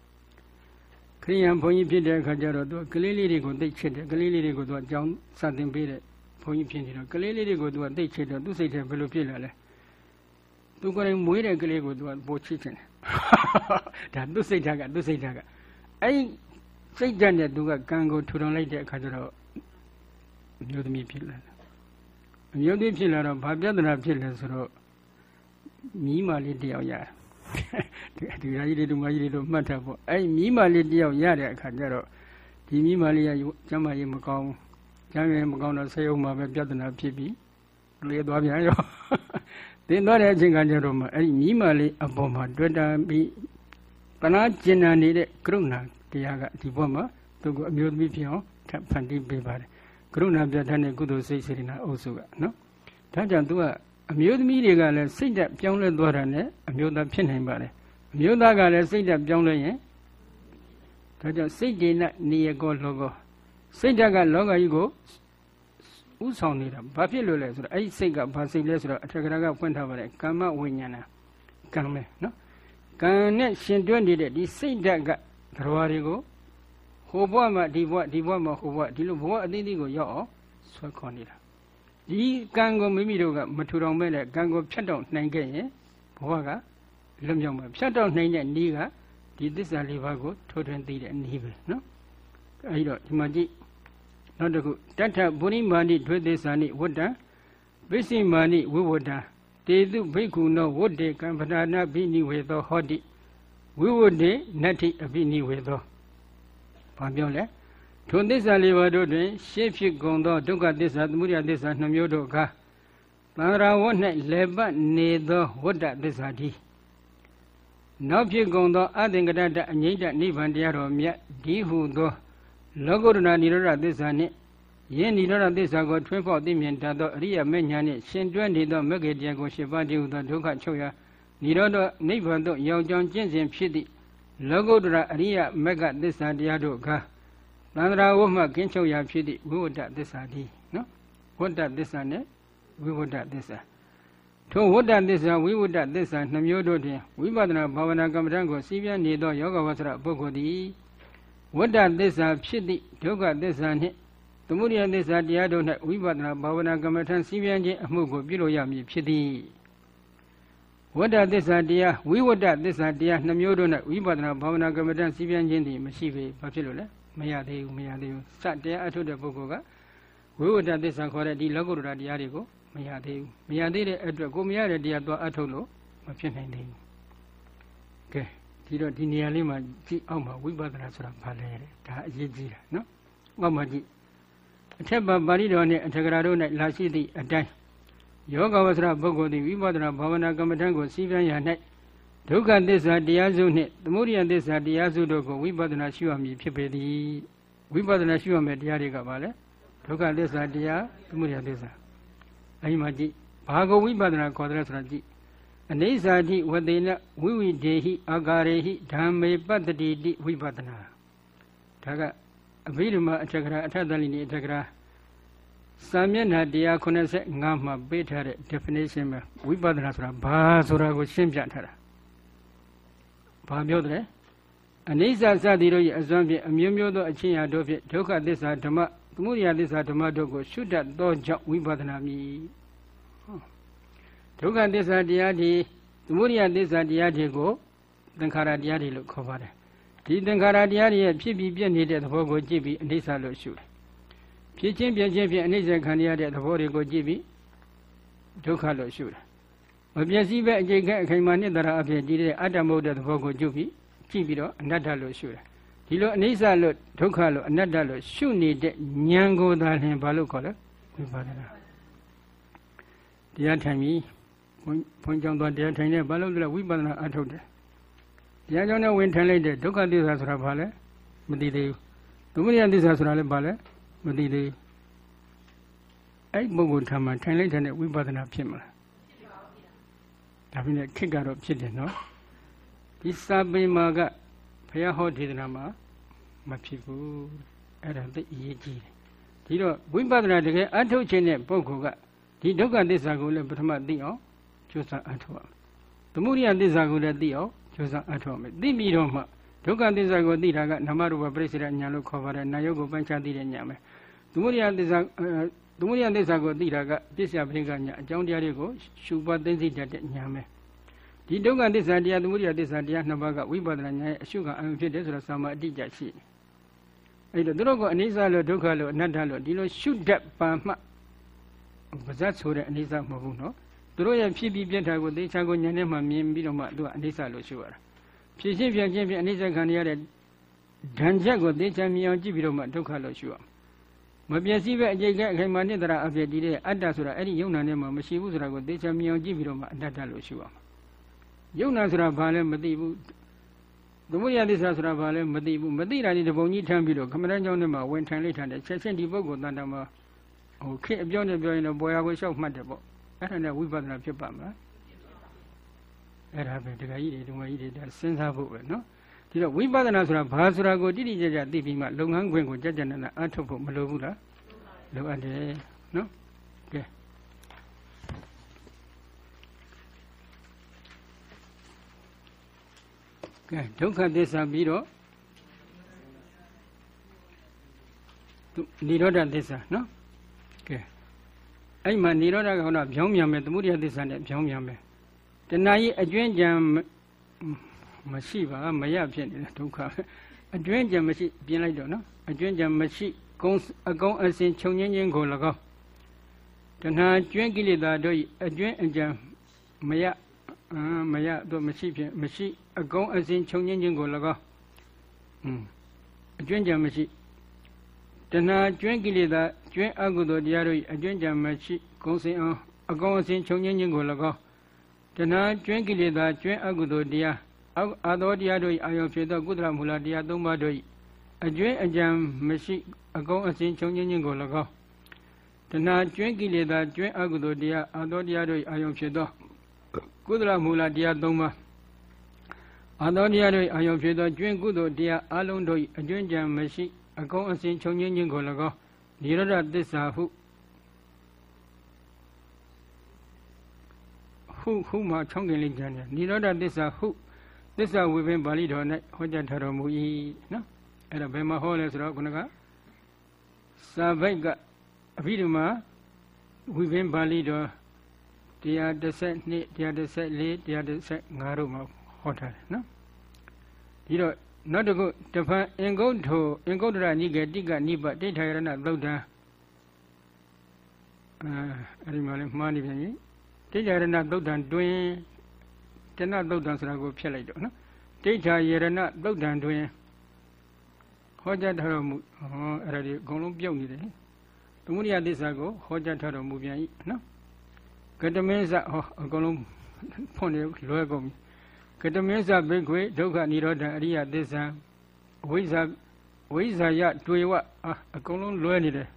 Speaker 1: ခရိယံဘုန်းကြီးဖြစ်တဲ့အခါကျတော့သူကလေးလေးတွေကိုသိချစ်တယ်ကလေးလေးတွေကိုသူအကြောင်းစတင်ပေးတဲ့ဘုန်းကြီးဖြစ်နေတော့ကလေးလေးတွေကိုသူကသိချစ်တော့သူစိတ်ထဲဘယ်လိုဖြစ်လာလဲသူကိုယ်တိုင်မွေးတဲ့ကလေးကိုသူကပိုချစ်ချင်တယ်ဒါသူစိတ်ဓာတ်ကသူစိတ်ဓာတ်ကအဲ့စိတ်ဓာတ်နဲ့သူကကံကိုထူထောင်လိုက်တဲ့အခါကျတော့အမျိုးသမီးဖြစ်လာတယ်အမျိုးသမီးဖြစ်လာတော့ဘာပြဿနာဖြစ်လဲဆိုတော့မိမလေးတယောက်ရတယ် ဒီရာကြီးတွေဒုမကြီးတွေတို့မှတ်ထားပေါ့အဲ့မိမလေးတယောက်ရတဲ့အခါကျတော့ဒီမိမလေးကကျမ်းမာရေးမကောင်းကျမ်းမာရေးမကောင်းတော့ဆေးရုံမှာပဲပြဿနာဖြစ်ပြီးလေသွားပြန်ရောတင်သွားတဲ့အချိန်ကကျတော့မှအဲ့ဒီမိမလေးအပေါ်မှာတွေ့တာပြီးပနာကျင်နာနေတဲ့ကရုဏာတရားကဒီဘက်မှာသူကအမျိုးသမီးဖြစ်အောင်ထပ်ဖန်တီးပေးပါတယ်ကရုဏာပြတ်တဲ့ကုသိုလ်စိတ်စေတနာအုပ်စုကနော်ဒါကြောင့်သူက အမျိုးသမီးတွေကလည်းစိတ်ဓာတ်ပြောင်းလဲသွားတာနဲ့အမျိုးသားဖြစ်နိုင်ပါတယ်အမျိုးသားကလည်းစိတ်ဓာတ်ပြောင်းလဲရင်ဒါကြောင့်စိတ်ဒေနနေရကောလောကောစိတ်ဓာတ်ကလောကကြီးကိုဥဆောင်နေတာဘာဖြစ်လို့လဲဆိုတော့အဲ့ဒီစိတ်ကဘာစိတ်လဲဆိုတော့အထက်ကရာကဖွင့်ထားပါတယ်ကာမဝိညာဏကံပဲနော်ကံနဲ့ရှင်တွဲနေတဲ့ဒီစိတ်ဓာတ်ကတရားတွေကိုဟိုဘဝမှာဒီဘဝဒီဘဝမှာဟိုဘဝဒီလိုဘဝအသီးသီးကိုရောက်အောင်ဆွဲခေါ်နေတာ ဒီကံကိုမိမိတို့ကမထူထောင်မဲ့တဲ့ကံကိုဖြတ်တော့နိုင်ခဲ့ရင်ဘဝကလွတ်မြောက်မှာဖြတ်တော့နိုင်တဲ့နည်းကဒီသစ္စာလေးပါးကိုထိုးထွင်းသိတဲ့နည်းပဲနော်အဲဒီတော့ဒီမှာကြည့်နောက်တစ်ခုတထဗုရိမာနိဒွေသစ္စာနိဝတ္တပစ္စည်းမာနိဝိဝတ္တတေတုဘိက္ခုနောဝတ္တေကံပဒါနာဘိနိဝေသောဟောတိဝိဝတ္တေနတ္ထိအဘိနိဝေသောဘာပြောလဲ ထိုသစ္စာလေးပါးတို့တွင် ရှေ့ဖြစ်ကုန်သောဒုက္ခသစ္စာသမုဒယသစ္စာနှမျိုးတို့ကသံဃာဝတ်၌လေပတ်နေသောဝတ္တသစ္စာတည်းနောက်ဖြစ်ကုန်သောအသင်္ကတတအငိမ့်တနိဗ္ဗာန်တရားတော်မြတ်ဒီဟုသောလောကုတ္တရာနိရောဓသစ္စာနှင့်ယင်းနိရောဓသစ္စာကိုထွန်းဖောက်သိမြင်တတ်သောအရိယမေညာနှင့်ရှင်တွဲနေသောမဂ္ဂတရားကိုရှင်းပါတည်ဟုသောဒုက္ခချုပ်ရာနိရောဓနိဗ္ဗာန်သို့ရောက်ကြောင်းကျင့်စဉ်ဖြစ်သည့်လောကုတ္တရာအရိယမဂ္ဂသစ္စာတရားတို့ကား သန္တရာဝတ်မှကင်းချုပ်ရာဖြစ်သည့်ဝိဝတ္တသစ္စာတည်းနော်ဝတ္တသစ္စာနဲ့ဝိဝတ္တသစ္စာထိုဝတ္တသစ္စာဝိဝတ္တသစ္စာနှမျိုးတို့တွင်ဝိပဿနာဘာဝနာကမ္မဋ္ဌာန်းကိုစီးပြန်နေသောယောဂဝဆရာပုဂ္ဂိုလ်သည်ဝတ္တသစ္စာဖြစ်သည့်ဒုက္ခသစ္စာနှင့်သမုဒယသစ္စာတရားတို့၌ဝိပဿနာဘာဝနာကမ္မဋ္ဌာန်းစီးပြန်ခြင်းအမှုကိုပြုလို့ရမည်ဖြစ်သည်ဝတ္တသစ္စာတရားဝိဝတ္တသစ္စာတရားနှမျိုးတို့၌ဝိပဿနာဘာဝနာကမ္မဋ္ဌာန်းစီးပြန်ခြင်းသည်မရှိပေဘာဖြစ်လို့လဲ မရသေးဘူးမရသေးဘူးစတရားအထုတ်တဲ့ပုဂ္ဂိုလ်ကဝိဝတ္တသစ္စာခေါ်တဲ့ဒီလောကုတ္တရာတရားတွေကိုမရသေးဘူးမရသေးတဲ့အတွက်ကိုမရတဲ့တရားသွားအထုတ်လို့မဖြစ်နိုင်သေးဘူးကဲဒီတော့ဒီနေရာလေးမှာကြည့်အောင်မှာဝိပဿနာဆိုတာဘာလဲတဲ့ဒါအရေးကြီးတာနော်အောက်မှာကြည့်အထက်ပါပါဠိတော်နဲ့အထက်ကရာတို့၌လာရှိသည့်အတိုင်းယောဂဝဆရာပုဂ္ဂိုလ်သည်ဝိပဿနာဘာဝနာကမ္မဋ္ဌာန်းကိုစီးပြန်ရ၌ ဒုက္ခသစ္စာတရားစုနှင့်သမုဒယသစ္စာတရားစုတို့ကိုဝိပဿနာရှုရမည်ဖြစ်ပေသည်ဝိပဿနာရှုရမယ့်တရားတွေကဘာလဲဒုက္ခသစ္စာတရားသမုဒယသစ္စာအဲဒီမှာကြည့်ဘာကိုဝိပဿနာခေါ်တယ်ဆိုတာကြည့်အနေစာတိဝတေနဝိဝိဒေဟိအာကာရေဟိဓမ္မေပတ္တိတိဝိပဿနာဒါကအဘိဓမ္မာအထက်ကရာအထက်တလိနိအထက်ကရာစာမျက်နှာ185မှာပေးထားတဲ့ definition ပဲဝိပဿနာဆိုတာဘာဆိုတာကိုရှင်းပြထားတာ ဘာပြောတယ်အနိစ္စစသည်တို့၏အစွမ်းဖြင့်အမျိုးမျိုးသောအချင်းရာတို့ဖြင့်ဒုက္ခသစ္စာဓမ္မသမုဒယသစ္စာဓမ္မတို့ကိုရှုတတ်သောကြောင့်ဝိပဿနာမည်ဒုက္ခသစ္စာတရားဒီသမုဒယသစ္စာတရားတွေကိုသင်္ခါရတရားတွေလို့ခေါ်ပါတယ်ဒီသင်္ခါရတရားတွေရဲ့ဖြစ်ပြီးပြည့်နေတဲ့သဘောကိုကြည့်ပြီးအနိစ္စလို့ရှုတယ်ဖြစ်ချင်းပြည့်ချင်းဖြင့်အနိစ္စခံရတဲ့သဘောတွေကိုကြည့်ပြီးဒုက္ခလို့ရှုတယ် မပြည့်စည်ပဲအကျိတ်ကအခိုင်အမာနှစ်တရာအဖြစ်ဒီတဲ့အတ္တမဟုတ်တဲ့သဘောကိုကြည့်ပြီးကြည့်ပြီးတော့အနတ္တလို့ရှုတယ်ဒီလိုအနိစ္စလို့ဒုက္ခလို့အနတ္တလို့ရှုနေတဲ့ဉာဏ်ကိုသာလျှင်ဘာလို့ခေါ်လဲဝိပဿနာတရားထိုင်ပြီးဘုန်းကြောင့်သွားတရားထိုင်နေဘာလို့လဲဝိပဿနာအထုတ်တယ်တရားကြောင့်နဲ့ဝင်ထိုင်လိုက်တဲ့ဒုက္ခသစ္စာဆိုတာဘာလဲမသိသေးဘူးသမုဒယသစ္စာဆိုတာလည်းဘာလဲမသိသေးဘူးအဲ့ပုဂ္ဂိုလ်ထံမှာထိုင်လိုက်တဲ့ဝိပဿနာဖြစ်မလား ဒါပြင်ခက်ကတော့ဖြစ်တယ်နော်ဒီစာပေမှာကဘုရားဟောဒေသနာမှာမဖြစ်ဘူးအဲ့ဒါသိအရေးကြီးတယ်ဒီတော့ဝိပဿနာတကယ်အထုတ်ခြင်းတဲ့ပုဂ္ဂိုလ်ကဒီဒုက္ခသစ္စာကိုလည်းပထမသိအောင်ကြိုးစားအထောက်ရမယ်သမုဒိယသစ္စာကိုလည်းသိအောင်ကြိုးစားအထောက်ရမယ်သိပြီးတော့မှဒုက္ခသစ္စာကိုသိတာကနာမရူပပရိစ္ဆေဒညာလို့ခေါ်ပါတယ်နာယုတ်ကိုပိုင်းခြားသိတဲ့ညာပဲသမုဒိယသစ္စာ သမုဒိယသစ္စာကိုသိတာကပြစ္ဆယပရိကညာအကြောင်းတရားတွေကိုရှုပွားသိသိတတ်တဲ့ညာပဲဒီဒုက္ခသစ္စာတရားသမုဒိယသစ္စာတရားနှစ်ပါးကဝိပဿနာညာရဲ့အရှုခံအမှဖြစ်တယ်ဆိုတော့သာမအတိအကျရှိတယ်အဲ့တော့သူတို့ကအနိစ္စလို့ဒုက္ခလို့အနတ္တလို့ဒီလိုရှုတတ်ပါမှပါဇတ်ဆိုတဲ့အနိစ္စမဟုတ်ဘူးနော်သူတို့ရဲ့ဖြစ်ပြီးပြတ်တာကိုသေချာကိုဉာဏ်နဲ့မှမြင်ပြီးတော့မှသူကအနိစ္စလို့ရှုရတာဖြစ်ရှင်းပြချင်းဖြင့်အနိစ္စခံရတဲ့ဓာန်ချက်ကိုသေချာမြင်အောင်ကြည့်ပြီးတော့မှဒုက္ခလို့ရှုရမ ပြည့်စည်ပဲအကျိတ်ကအခိုင်မာနှစ်တရာအဖြစ်တည်တဲ့အတ္တဆိုတာအဲ့ဒီယုံနာနဲ့မှမရှိဘူးဆိုတာကိုသေချာမြင်အောင်ကြည့်ပြီးတော့မှအတ္တလို့ရှုရမှာယုံနာဆိုတာဘာလဲမသိဘူးသမုဒယသစ္စာဆိုတာဘာလဲမသိဘူးမသိတာဒီတပုံကြီးထမ်းပြီးတော့ခမရန်းကျောင်းထဲမှာဝင်ထိုင်လိုက်ထားတယ်ချက်ချင်းဒီပုဂ္ဂိုလ်တန်တမှာဟိုခေအပြောနဲ့ပြောရင်တော့ပေါ်ရကိုလျှောက်မှတ်တယ်ပေါ့အဲ့ဒါနဲ့ဝိပဿနာဖြစ်ပါမလားအဲ့ဒါပဲဒကာကြီးတွေဒုမကြီးတွေဒါစဉ်းစားဖို့ပဲနော် ဒီတော့ဝိပဿနာဆိုတာဘာဆိုတာကိုတိတိကျကျသိပြီးမှလုပ်ငန်းခွင်ကိုကြကြနနအားထုတ်ဖို့မလိုဘူးလားလိုအပ်တယ်နော်ကဲကဲဒုက္ခသစ္စာပြီးတော့နိရောဓသစ္စာနော်ကဲအဲ့မှာနိရောဓကဟောတော့ပြောင်းပြန်မယ်သမုဒိယသစ္စာနဲ့ပြောင်းပြန်မယ်တဏှာကြီးအကျွင်းကြံ မရှိပါမရဖြစ်နေတဲ့ဒုက္ခအတွင်းကြံမရှိပြင်လိုက်တော့နော်အတွင်းကြံမရှိကုံအကုံအစင်ခြုံငင်းခြင်းကို၎င်းတဏှာကျွင်းကိလေသာတို့၏အတွင်းအကြံမရမရတော့မရှိဖြင့်မရှိအကုံအစင်ခြုံငင်းခြင်းကို၎င်းอืมအတွင်းကြံမရှိတဏှာကျွင်းကိလေသာကျွင်းအကုသိုလ်တရားတို့၏အတွင်းကြံမရှိကုံစင်အောင်အကုံအစင်ခြုံငင်းခြင်းကို၎င်းတဏှာကျွင်းကိလေသာကျွင်းအကုသိုလ်တရား အာသောတရားတို့၏အာယုဖြစ်သောကုသလမူလတရား၃ပါးတို့၏အကျွင်းအကြံမရှိအကုံအစင်ခြုံငင်းခြင်းကို၎င်းတဏှာကျွင်းကိလေသာကျွင်းအကုသိုလ်တရားအာသောတရားတို့၏အာယုဖြစ်သောကုသလမူလတရား၃ပါးအာသောတရားတို့၏အာယုဖြစ်သောကျွင်းကုသိုလ်တရားအလုံးတို့၏အကျွင်းကြံမရှိအကုံအစင်ခြုံငင်းခြင်းကို၎င်းនិရောဓသစ္စာဟုဟုဟုမှာချောင်းကင်လေးကြံတယ်និရောဓသစ္စာဟုသ စ္စာဝိပင်ပါဠိတော်၌ဟောကြားထားတော်မူ၏နော်အဲ့ဒါဘယ်မှာဟောလဲဆိုတော့ခုနကစာဘိတ်ကအဘိဓမ္မာဝိပင်ပါဠိတော်132 134 135တို့မှာဟောထားတယ်နော်ဒီတော့နောက်တစ်ခုတဖန်အင်္ဂုတ္ထုအင်္ဂုတ္တရနိကေတိကနိဗ္ဗတိဋ္ဌာယရဏသုတ်တံအဲအဲ့ဒီမှာလည်းမှားနေပြန်ပြီတိဋ္ဌာယရဏသုတ်တံတွင် တဏသုတ်တံဆိုတာကိုဖျက်လိုက်တော့နော်တိဋ္ဌာယရဏသုတ်တံတွင်ဟောကြားထားတော်မူဟောအဲ့ဒါဒီအကုန်လုံးပြုတ်နေတယ်သမုဒိယသစ္စာကိုဟောကြားထားတော်မူပြန်၏နော်ကတမင်းစဟောအကုန်လုံးဖွင့်နေလွဲကုန်ပြီကတမင်းစဘိက္ခွေဒုက္ခនិရောဓအရိယသစ္စာဝိဇ္ဇာဝိဇ္ဇာယတွေ့ဝအာအကုန်လုံးလွဲနေတယ်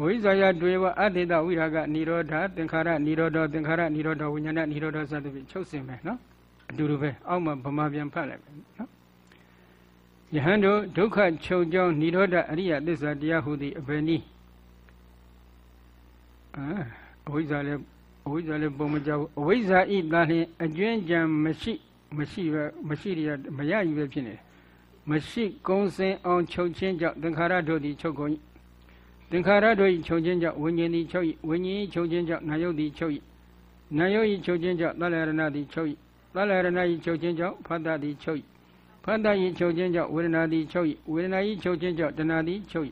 Speaker 1: ဝိဇ္ဇာယတွေ့ဝအတ္တိတဝိရာဂនិရောဓသင်္ခါရនិရောဓသင်္ခါရនិရောဓဝိညာဏនិရောဓစသဖြင့်ချုပ်စင်မယ်နော်အတူတူပဲအောက်မှာဗမာပြန်ဖတ်လိုက်မယ်နော်ယဟန်တို့ဒုက္ခချုပ်ကြောင်းនិရောဓအရိယသစ္စာတရားဟူသည်အဘယ်နည်းအာအဝိဇ္ဇာလည်းအဝိဇ္ဇာလည်းပုံမကြောက်အဝိဇ္ဇာဤသာလျှင်အကျွင်းကြံမရှိမရှိပဲမရှိရမရယူပဲဖြစ်နေမရှိကုံစင်အောင်ချုပ်ခြင်းကြောင့်သင်္ခါရတို့သည်ချုပ်ကုန်၏ သင်္ခါရတို့၏ချုပ်ခြင်းကြောင့်ဝိညာဉ်သည်ချုပ်၏ဝိညာဉ်၏ချုပ်ခြင်းကြောင့်နာယုတ်သည်ချုပ်၏နာယုတ်၏ချုပ်ခြင်းကြောင့်သလရဏသည်ချုပ်၏သလရဏ၏ချုပ်ခြင်းကြောင့်ဖတ်တသည်ချုပ်၏ဖတ်တ၏ချုပ်ခြင်းကြောင့်ဝေဒနာသည်ချုပ်၏ဝေဒနာ၏ချုပ်ခြင်းကြောင့်တဏှာသည်ချုပ်၏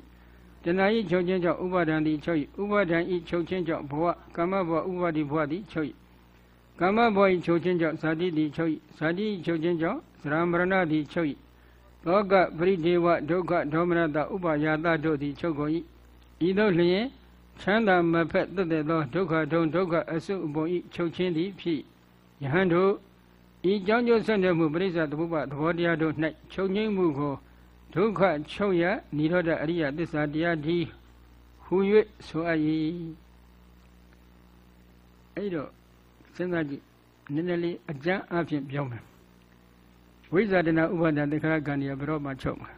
Speaker 1: တဏှာ၏ချုပ်ခြင်းကြောင့်ဥပါဒံသည်ချုပ်၏ဥပါဒံ၏ချုပ်ခြင်းကြောင့်ဘဝကာမဘဝဥပါတိဘဝသည်ချုပ်၏ကာမဘဝ၏ချုပ်ခြင်းကြောင့်ဇာတိသည်ချုပ်၏ဇာတိ၏ချုပ်ခြင်းကြောင့်သရမရဏသည်ချုပ်၏လောကပရိဒေဝဒုက္ခဒေါမနတဥပါယတတို့သည်ချုပ်ကုန်၏ ဤသို့လျင်ချမ်းသာမဖက်တသက်သောဒုက္ခဒုံဒုက္ခအစုအပုံ၏ချုပ်ခြင်းသည်ဖြစ်ယဟန်တို့ဤကြောင့်ကျိုးဆက်တဲ့မှုပရိစ္ဆသဘုပ္ပသဘောတရားတို့၌ချုပ်ငိမ့်မှုကိုဒုက္ခချုပ်ရនិရောဓအရိယသစ္စာတရားဒီဟူ၍ဆိုအပ်၏အဲ့တော့စဉ်းစားကြည့်နည်းနည်းလေးအကျမ်းအဖြစ်ပြောမယ်ဝိဇာတနာဥပါဒသင်္ခါရကံဒီဘယ်တော့မှချုပ်မှာ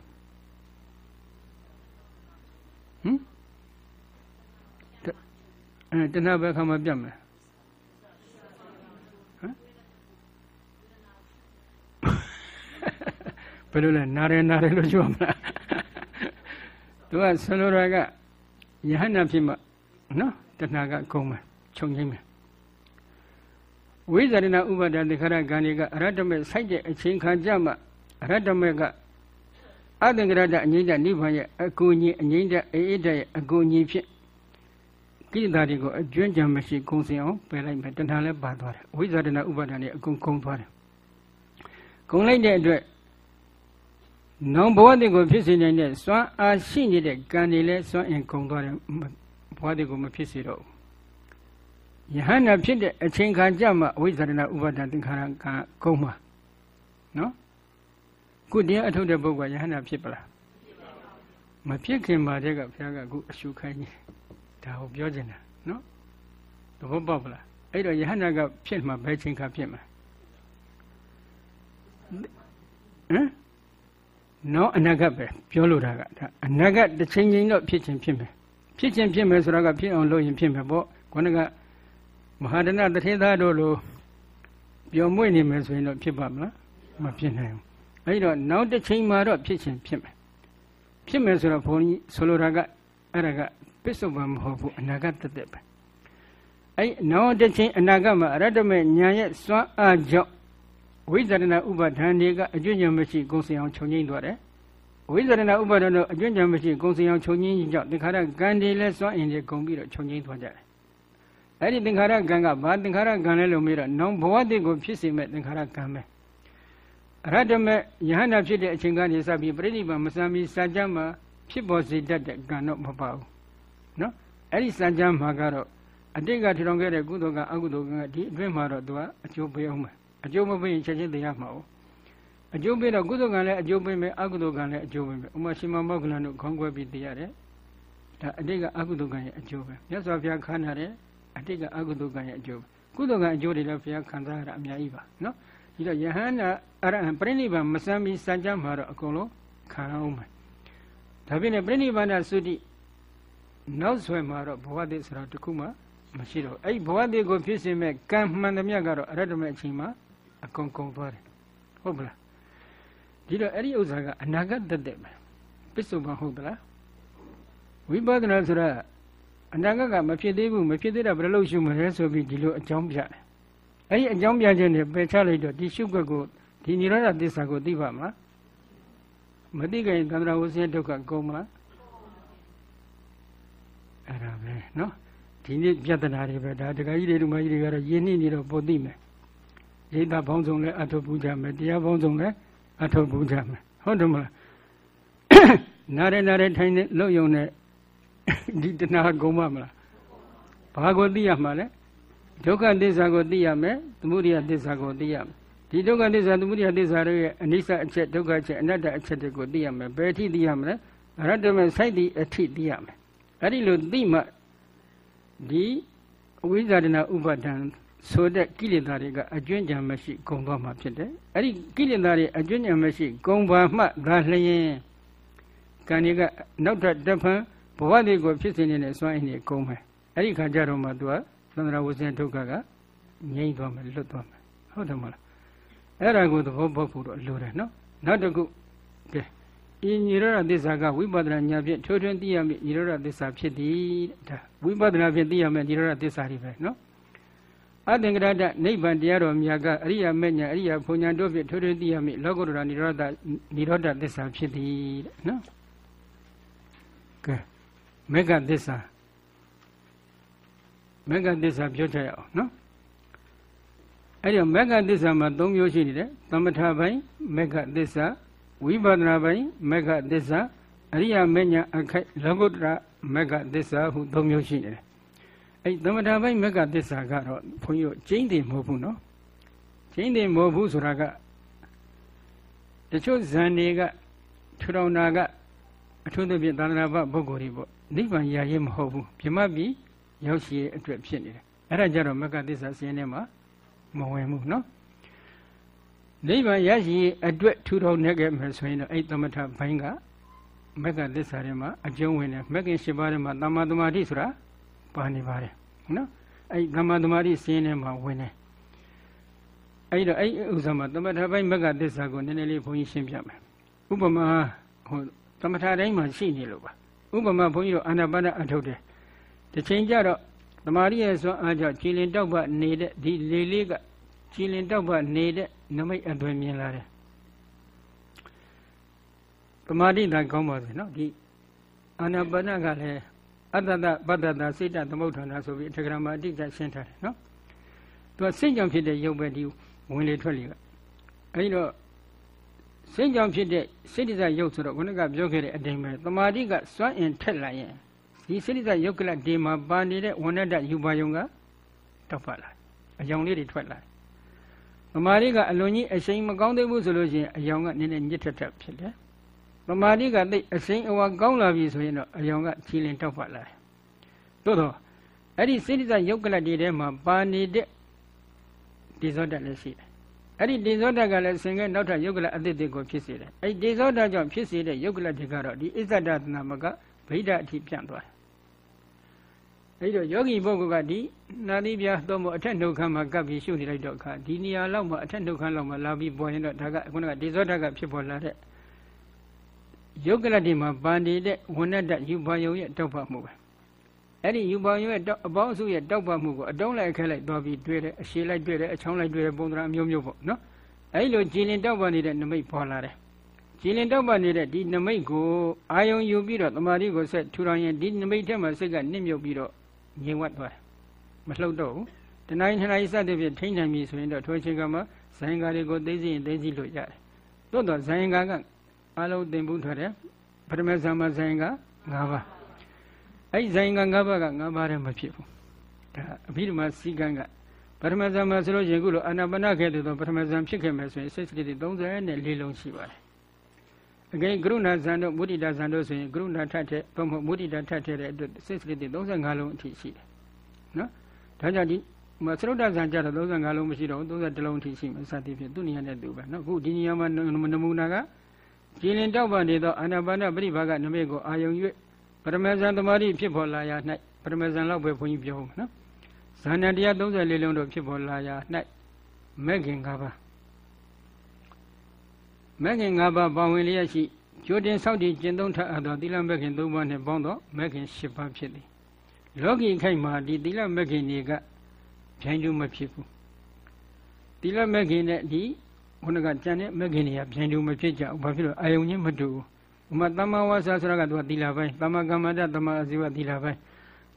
Speaker 1: ဟမ် အဲတဏှာဘယ်ခါမှပြတ်မလဲဘယ်လိုလဲနားရနားရလို့ပြောမလားသူကဆလိုရာကယဟနာဖြစ်မှနော်တဏှာကကုံမယ်ခြုံငိမ့်မယ်ဝိဇာရဏဥပါဒသင်္ခါရကံတွေကအရတ္တမေစိုက်တဲ့အချိန်ခံကြမှအရတ္တမေကအသင်္ကရတအငိမ့်တဲ့နိဗ္ဗာန်ရဲ့အကူအညီအငိမ့်တဲ့အေးတဲ့ရဲ့အကူအညီဖြစ် ကိလေသာတွေကိုအကျွမ်းကြံမရှိကုံစင်အောင်ပယ်လိုက်မယ်တဏှာလည်းပါသွားတယ်ဝိဇာရဏဥပါဒနဲ့အကုန်ကုံသွားတယ်ကုံလိုက်တဲ့အတွက်နောင်ဘဝတည်းကိုဖြစ်စေနိုင်တဲ့စွမ်းအားရှိနေတဲ့ကံတွေလည်းစွမ်းအင်ကုန်သွားတယ်ဘဝတည်းကိုမဖြစ်စေတော့ဘူးယဟန္တာဖြစ်တဲ့အချိန်ခါကြမှာအဝိဇ္ဇာရဏဥပါဒသင်္ခါရကကုန်မှာနော်ခုတရားအထုတ်တဲ့ပုဂ္ဂိုလ်ယဟန္တာဖြစ်ပလားမဖြစ်ခင်မှာတည်းကဘုရားကအခုအရှုခိုင်းနေ ဒါကိုပြောချင်တာနော်သဘောပေါက်ပလားအဲ့တော့ယဟန္တာကဖြစ်မှာဘယ်ချိန်ခါဖြစ်မှာဟမ်နောက်အနာဂတ်ပဲပြောလိုတာကဒါအနာဂတ်တစ်ချိန်ချင်းတော့ဖြစ်ချင်းဖြစ်မယ်ဖြစ်ချင်းဖြစ်မယ်ဆိုတာကဖြစ်အောင်လုပ်ရင်ဖြစ်မယ်ပေါ့ခေါင်းကမဟာဒနတထေသားတို့လိုပျော်မွေ့နေမယ်ဆိုရင်တော့ဖြစ်ပါမလားမဖြစ်နိုင်ဘူးအဲဒီတော့နောက်တစ်ချိန်မှာတော့ဖြစ်ချင်းဖြစ်မယ်ဖြစ်မယ်ဆိုတော့ဘုန်းကြီးဆိုလိုတာကအဲ့ဒါက ပစ္စုပန်မဟုတ်ဘူးအနာဂတ်တသက်ပဲအဲ့နောက်တစ်ချိန်အနာဂတ်မှာအရတ္တမေညာရဲ့စွမ်းအားကြောင့်ဝိဇာရဏဥပါဒဏ်တွေကအကျွင့်ညမရှိကုံစင်အောင်ခြုံငိမ့်သွားတယ်ဝိဇ္ဇရဏဥပါဒနာအကျွင့်ကြံမရှိကုံစင်အောင်ခြုံငင်းကြောင့်သင်္ခါရကံတွေလဲစွန့်အင်တွေကုန်ပြီးတော့ခြုံငင်းသွားကြတယ်အဲ့ဒီသင်္ခါရကံကဘာသင်္ခါရကံလဲလို့မေးတော့နောင်ဘဝတည်းကိုဖြစ်စေမဲ့သင်္ခါရကံပဲအရဟတမေယဟန္တာဖြစ်တဲ့အချိန်ကနေစပြီးပြိဋိဘံမစံမီစัจ जा မှာဖြစ်ပေါ်စေတတ်တဲ့ကံတော့မပါဘူး နော်အဲ့ဒီစัจ जा မှာကတော့အတိတ်ကထထောင်ခဲ့တဲ့ကုသိုလ်ကအကုသိုလ်ကဒီအတွင်းမှာတော့သူကအကျိုးပေးအောင်မယ်အကျိုးမပေးရင်ချက်ချင်းတရားမှာ哦အကျိုးပေးတော့ကုသိုလ်ကံလည်းအကျိုးပေးမယ်အကုသိုလ်ကံလည်းအကျိုးပေးမယ်ဥမာရှင်မမောက္ခလန်တို့ခေါင်းကွဲပြီးတရားတယ်ဒါအတိတ်ကအကုသိုလ်ကံရဲ့အကျိုးပဲမြတ်စွာဘုရားခန္ဓာတယ်အတိတ်ကအကုသိုလ်ကံရဲ့အကျိုးပဲကုသိုလ်ကံအကျိုးတွေလည်းဘုရားခံစားရတာအများကြီးပါနော်ဒီတော့ယဟန္တာအရဟံပြိဋိဘံမစမ်းပြီးစံကြမှာတော့အကုန်လုံးခံအောင်မယ်ဒါပြင်ပြိဋိဘန္ဒသုတိ နောက်ဆွဲမှာတော့ဘဝတည်းဆိုတာတခုမှမရှိတော့အဲ့ဘဝတည်းကိုဖြစ်စေမဲ့ကံမှန်သမျှကတော့အရတ္တမေအချိန်မှာအကုန်ကုန်သွားတယ်ဟုတ်ပလားဒီတော့အဲ့ဒီဥစ္စာကအနာဂတ်တက်တဲ့ပဲပစ္စုပန်ဟုတ်ပလားဝိပဿနာဆိုတာအနာဂတ်ကမဖြစ်သေးဘူးမဖြစ်သေးတာဘယ်လိုလုပ်ရှုမလဲဆိုပြီးဒီလိုအကြောင်းပြတယ်အဲ့ဒီအကြောင်းပြခြင်းနဲ့ပယ်ချလိုက်တော့ဒီရှုွက်ကိုဒီនិရောဓသစ္စာကိုသိပါမလားမသိကြရင်သန္တရာဝဆင်းဒုက္ခကုန်မလား အဲ့ဒါပဲနော်ဒီနေ့ပြဿနာတွေပဲဒါတခါကြီးတွေလူမကြီးတွေကတော့ယဉ်နှင်းနေတော့ပုံသိမယ်ရိတ်တာဘောင်းဆောင်လဲအထုပ်ပူကြမယ်တရားဘောင်းဆောင်လဲအထုပ်ပူကြမယ်ဟုတ်တယ်မလားနားရနားရထိုင်နေလုံယုံနဲ့ဒီတဏှာကုံမမလားဘာကိုသိရမှာလဲဒုက္ခသစ္စာကိုသိရမယ်သမုဒိယသစ္စာကိုသိရမယ်ဒီဒုက္ခသစ္စာသမုဒိယသစ္စာတို့ရဲ့အနိစ္စအချက်ဒုက္ခအချက်အနတ္တအချက်တွေကိုသိရမယ်ဘယ်အထိသိရမလဲအရတ္တမစိုက်သည့်အထိသိရမယ် အဲ့ဒီလိုသိမှဒီအဝိဇ္ဇာတနာဥပါဒံဆိုတဲ့ကိလေသာတွေကအကျွင့်ကြံမရှိဂုံသွားမှာဖြစ်တယ်အဲ့ဒီကိလေသာတွေအကျွင့်ကြံမရှိဂုံပါမှသာလျင်ကံတွေကနောက်ထပ်တဖန်ဘဝတွေကိုဖြစ်စေနေတဲ့စွမ်းအင်တွေဂုံမယ်အဲ့ဒီခါကျတော့မှသူကသန္တရာဝဇ္ဇင်ဒုက္ခကငြိမ့်သွားမယ်လွတ်သွားမယ်ဟုတ်တယ်မလားအဲ့ဒါကိုသဘောပေါက်ဖို့တော့လိုတယ်နော်နောက်တစ်ခုကဲ ဤညီရောဓသစ္စာကဝိပဿနာဉာဏ်ဖြင့်ထိုးထွင်းသိရမည့်ညီရောဓသစ္စာဖြစ်သည်ဒါဝိပဿနာဖြင့်သိရမယ့်ညီရောဓသစ္စာတွေပဲနော်အသင်္ကရတနိဗ္ဗာန်တရားတော်မြတ်ကအရိယာမေညာအရိယာဘုံညာတို့ဖြင့်ထိုးထွင်းသိရမည့်လောကုတ္တရာနိရောဓနိရောဓသစ္စာဖြစ်သည်တဲ့နော်ကဲမေဃသစ္စာမေဃသစ္စာပြောကြရအောင်နော်အဲ့ဒီမေဃသစ္စာမှာ၃မျိုးရှိနေတယ်သမထပိုင်းမေဃသစ္စာ ဝိပဿနာပိုင်းမေဃသစ္စာအရိယာမေညာအခိုက်လောကုတ္တရမေဃသစ္စာဟု၃မျိုးရှိနေတယ်အဲ့သမထပိုင်းမေဃသစ္စာကတော့ဘုန်းကြီးတို့ကျင်းတယ်မဟုတ်ဘူးနော်ကျင်းတယ်မဟုတ်ဘူးဆိုတာကတချို့ဇန်တွေကထူထောင်တာကအထုံးသဖြင့်သာသနာ့ဘပုဂ္ဂိုလ်တွေပေါ့နိဗ္ဗာန်ရရင်မဟုတ်ဘူးပြမပြီးရောက်ရှိရဲ့အတွက်ဖြစ်နေတယ်အဲ့ဒါကြတော့မကသစ္စာစင်းထဲမှာမဝင်ဘူးနော် နိဗ္ဗာန်ရရှိရဲ့အတွက်ထူထောင်နေခဲ့မယ်ဆိုရင်တော့အဲ့သမထဘိုင်းကမကသစ္စာထဲမှာအကျုံးဝင်တယ်မကင်၈ပါးထဲမှာတမ္မာသမာဓိဆိုတာပါနေပါတယ်နော်အဲ့တမ္မာသမာဓိစင်းထဲမှာဝင်တယ်အဲ့တော့အဲ့ဥစ္စာမှာသမထဘိုင်းမကသစ္စာကိုနည်းနည်းလေးဘုန်းကြီးရှင်းပြမယ်ဥပမာဟိုသမထတိုင်းမှာရှိနေလို့ပါဥပမာဘုန်းကြီးတို့အာနာပါနအထုတ်တယ်တစ်ချိန်ကျတော့တမာရီရဲ့စွမ်းအားကြောင့်ကြည်လင်တောက်ပနေတဲ့ဒီလေလေးက ကြည်လင်တောက်ပနေတဲ့နမိတ်အသွင်မြင်လာတယ်တမာတိတန်ကောင်းပါစေနော်ဒီအာနာပါနကလည်းအတ္တတပတ္တတစိတ်တသမုဋ္ဌာနာဆိုပြီးအထက်ကရာမှာအတိအကျရှင်းထားတယ်နော်သူကစိတ်ကြောင့်ဖြစ်တဲ့ရုပ်ပဲဒီဝင်လေထွက်လေကအဲဒီတော့စိတ်ကြောင့်ဖြစ်တဲ့စိတ္တဇရုပ်ဆိုတော့ခုနကပြောခဲ့တဲ့အတိုင်းပဲတမာတိကစွမ်းအင်ထက်လာရင်ဒီစိတ္တယုတ်ကလဒီမှာပါနေတဲ့ဝဏ္ဏတယူပါယုံကတောက်ပါလာအယောင်လေးတွေထွက်လာ ဗမာရီကအလွန်ကြီးအရှိန်မကောင်းသေးဘူးဆိုလို့ရှိရင်အယောင်ကနည်းနည်းညစ်ထက်ထက်ဖြစ်တယ်ဗမာရီကသိအရှိန်အဝါကောင်းလာပြီဆိုရင်တော့အယောင်ကချီလင်တောက်ပါလာတယ်သို့တော့အဲ့ဒီစိတ္တယုတ်ကလဒီထဲမှာပါနေတဲ့ဒီဇောတလည်းရှိတယ်အဲ့ဒီဒီဇောတကလည်းဆင်ကဲနောက်ထပ်ယုတ်ကလအသစ်တွေကိုဖြစ်စေတယ်အဲ့ဒီဒီဇောတကြောင့်ဖြစ်စေတဲ့ယုတ်ကလတွေကတော့ဒီအစ္ဆဒတနာမကဗိဓာအထိပြန့်သွားတယ် အဲဒီတော့ယောဂီပုဂ္ဂိုလ်ကဒီနာသီပြားသုံးဖို့အထက်နှုတ်ခမ်းမှာကပ်ပြီးရှုနေလိုက်တော့အခါဒီနေရာလောက်မှာအထက်နှုတ်ခမ်းလောက်မှာလာပြီးပေါ်ရင်တော့ဒါကခုနကဒီဇောဓာတ်ကဖြစ်ပေါ်လာတဲ့ယုတ်ကလတိမှာပန်နေတဲ့ဝဏ္ဏတယူပါယုံရဲ့တောက်ပမှုပဲအဲ့ဒီယူပါယုံရဲ့အပေါင်းအစုရဲ့တောက်ပမှုကိုအတုံးလိုက်ခဲလိုက်သွားပြီးတွေ့တယ်အရှည်လိုက်တွေ့တယ်အချောင်းလိုက်တွေ့တယ်ပုံသဏ္ဍာန်အမျိုးမျိုးပေါ့နော်အဲ့လိုကြည်လင်တောက်ပနေတဲ့နမိတ်ပေါ်လာတယ်ကြည်လင်တောက်ပနေတဲ့ဒီနမိတ်ကိုအာယုံယူပြီးတော့တမာတိကိုဆက်ထူထောင်ရင်ဒီနမိတ်ထဲမှာစိတ်ကနစ်မြုပ်ပြီးတော့ ငြိမ်ဝတ်သွားတယ်မလှုပ်တော့ဘူးတဏှာရင်တဏှာရင်စတဲ့ဖြင့်ထိမ့်နိုင်ပြီဆိုရင်တော့ထိုအချိန်ကမှဇိုင်းကားတွေကိုသိသိရင်သိသိလို့ရတယ်သို့တော့ဇိုင်းကားကအလုံးသင်ဖို့ထွက်တယ်ပထမဇာမဇိုင်းကား၅ပါးအဲ့ဒီဇိုင်းကား၅ပါးက၅ပါးတည်းမဖြစ်ဘူးဒါအဘိဓမ္မာစီကံကပထမဇာမဆိုလို့ရင်ခုလိုအာနာပါနခဲ့တဲ့ပထမဇာဖြစ်ခဲ့မယ်ဆိုရင်စိတ်စတိ34လုံးရှိပါတယ် အကဲကရုဏာဇံတို့မုဒိတာဇံတို့ဆိုရင်ကရုဏာထက်တဲ့ဘုမမုဒိတာထက်တဲ့အတွက်စိတ်စတိ35လုံးအထိရှိတယ်နော်ဒါကြောင့်ဒီမသရုတ်တဇံကြတော့35လုံးမရှိတော့ဘူး31လုံးအထိရှိမယ်စသည်ဖြင့်သူနေရာနဲ့တူပဲနော်အခုဒီနေရာမှာနမူနာကကြည်လင်တောက်ပန်နေသောအာနာပါနပရိဘာကနမိတ်ကိုအာယုံ၍ပရမဇန်သမารိဖြစ်ပေါ်လာရာ၌ပရမဇန်လောက်ပဲဘုန်းကြီးပြောမှာနော်ဇာဏတရား34လုံးတို့ဖြစ်ပေါ်လာရာ၌မဲ့ခင်၅ပါး မဲ့ခင်၅ပါးပါဝင်လျက်ရှိကြိုတင်ဆောက်တည်ကျင့်သုံးထအပ်သောသီလမဲ့ခင်၃ပါးနှင့်ပေါင်းသောမဲ့ခင်၈ပါးဖြစ်သည်လောကီခိုက်မှာဒီသီလမဲ့ခင်တွေကဖြိုင်းတူမဖြစ်ဘူးသီလမဲ့ခင်နဲ့ဒီခုနကကြံတဲ့မဲ့ခင်တွေကဖြိုင်းတူမဖြစ်ကြဘူးဘာဖြစ်လို့အာယုံချင်းမတူဘူးဥမာတမ္မာဝါစာဆိုတာကသူကသီလပိုင်းတမ္မာကမ္မန္တတမ္မာအဇိဝသီလပိုင်း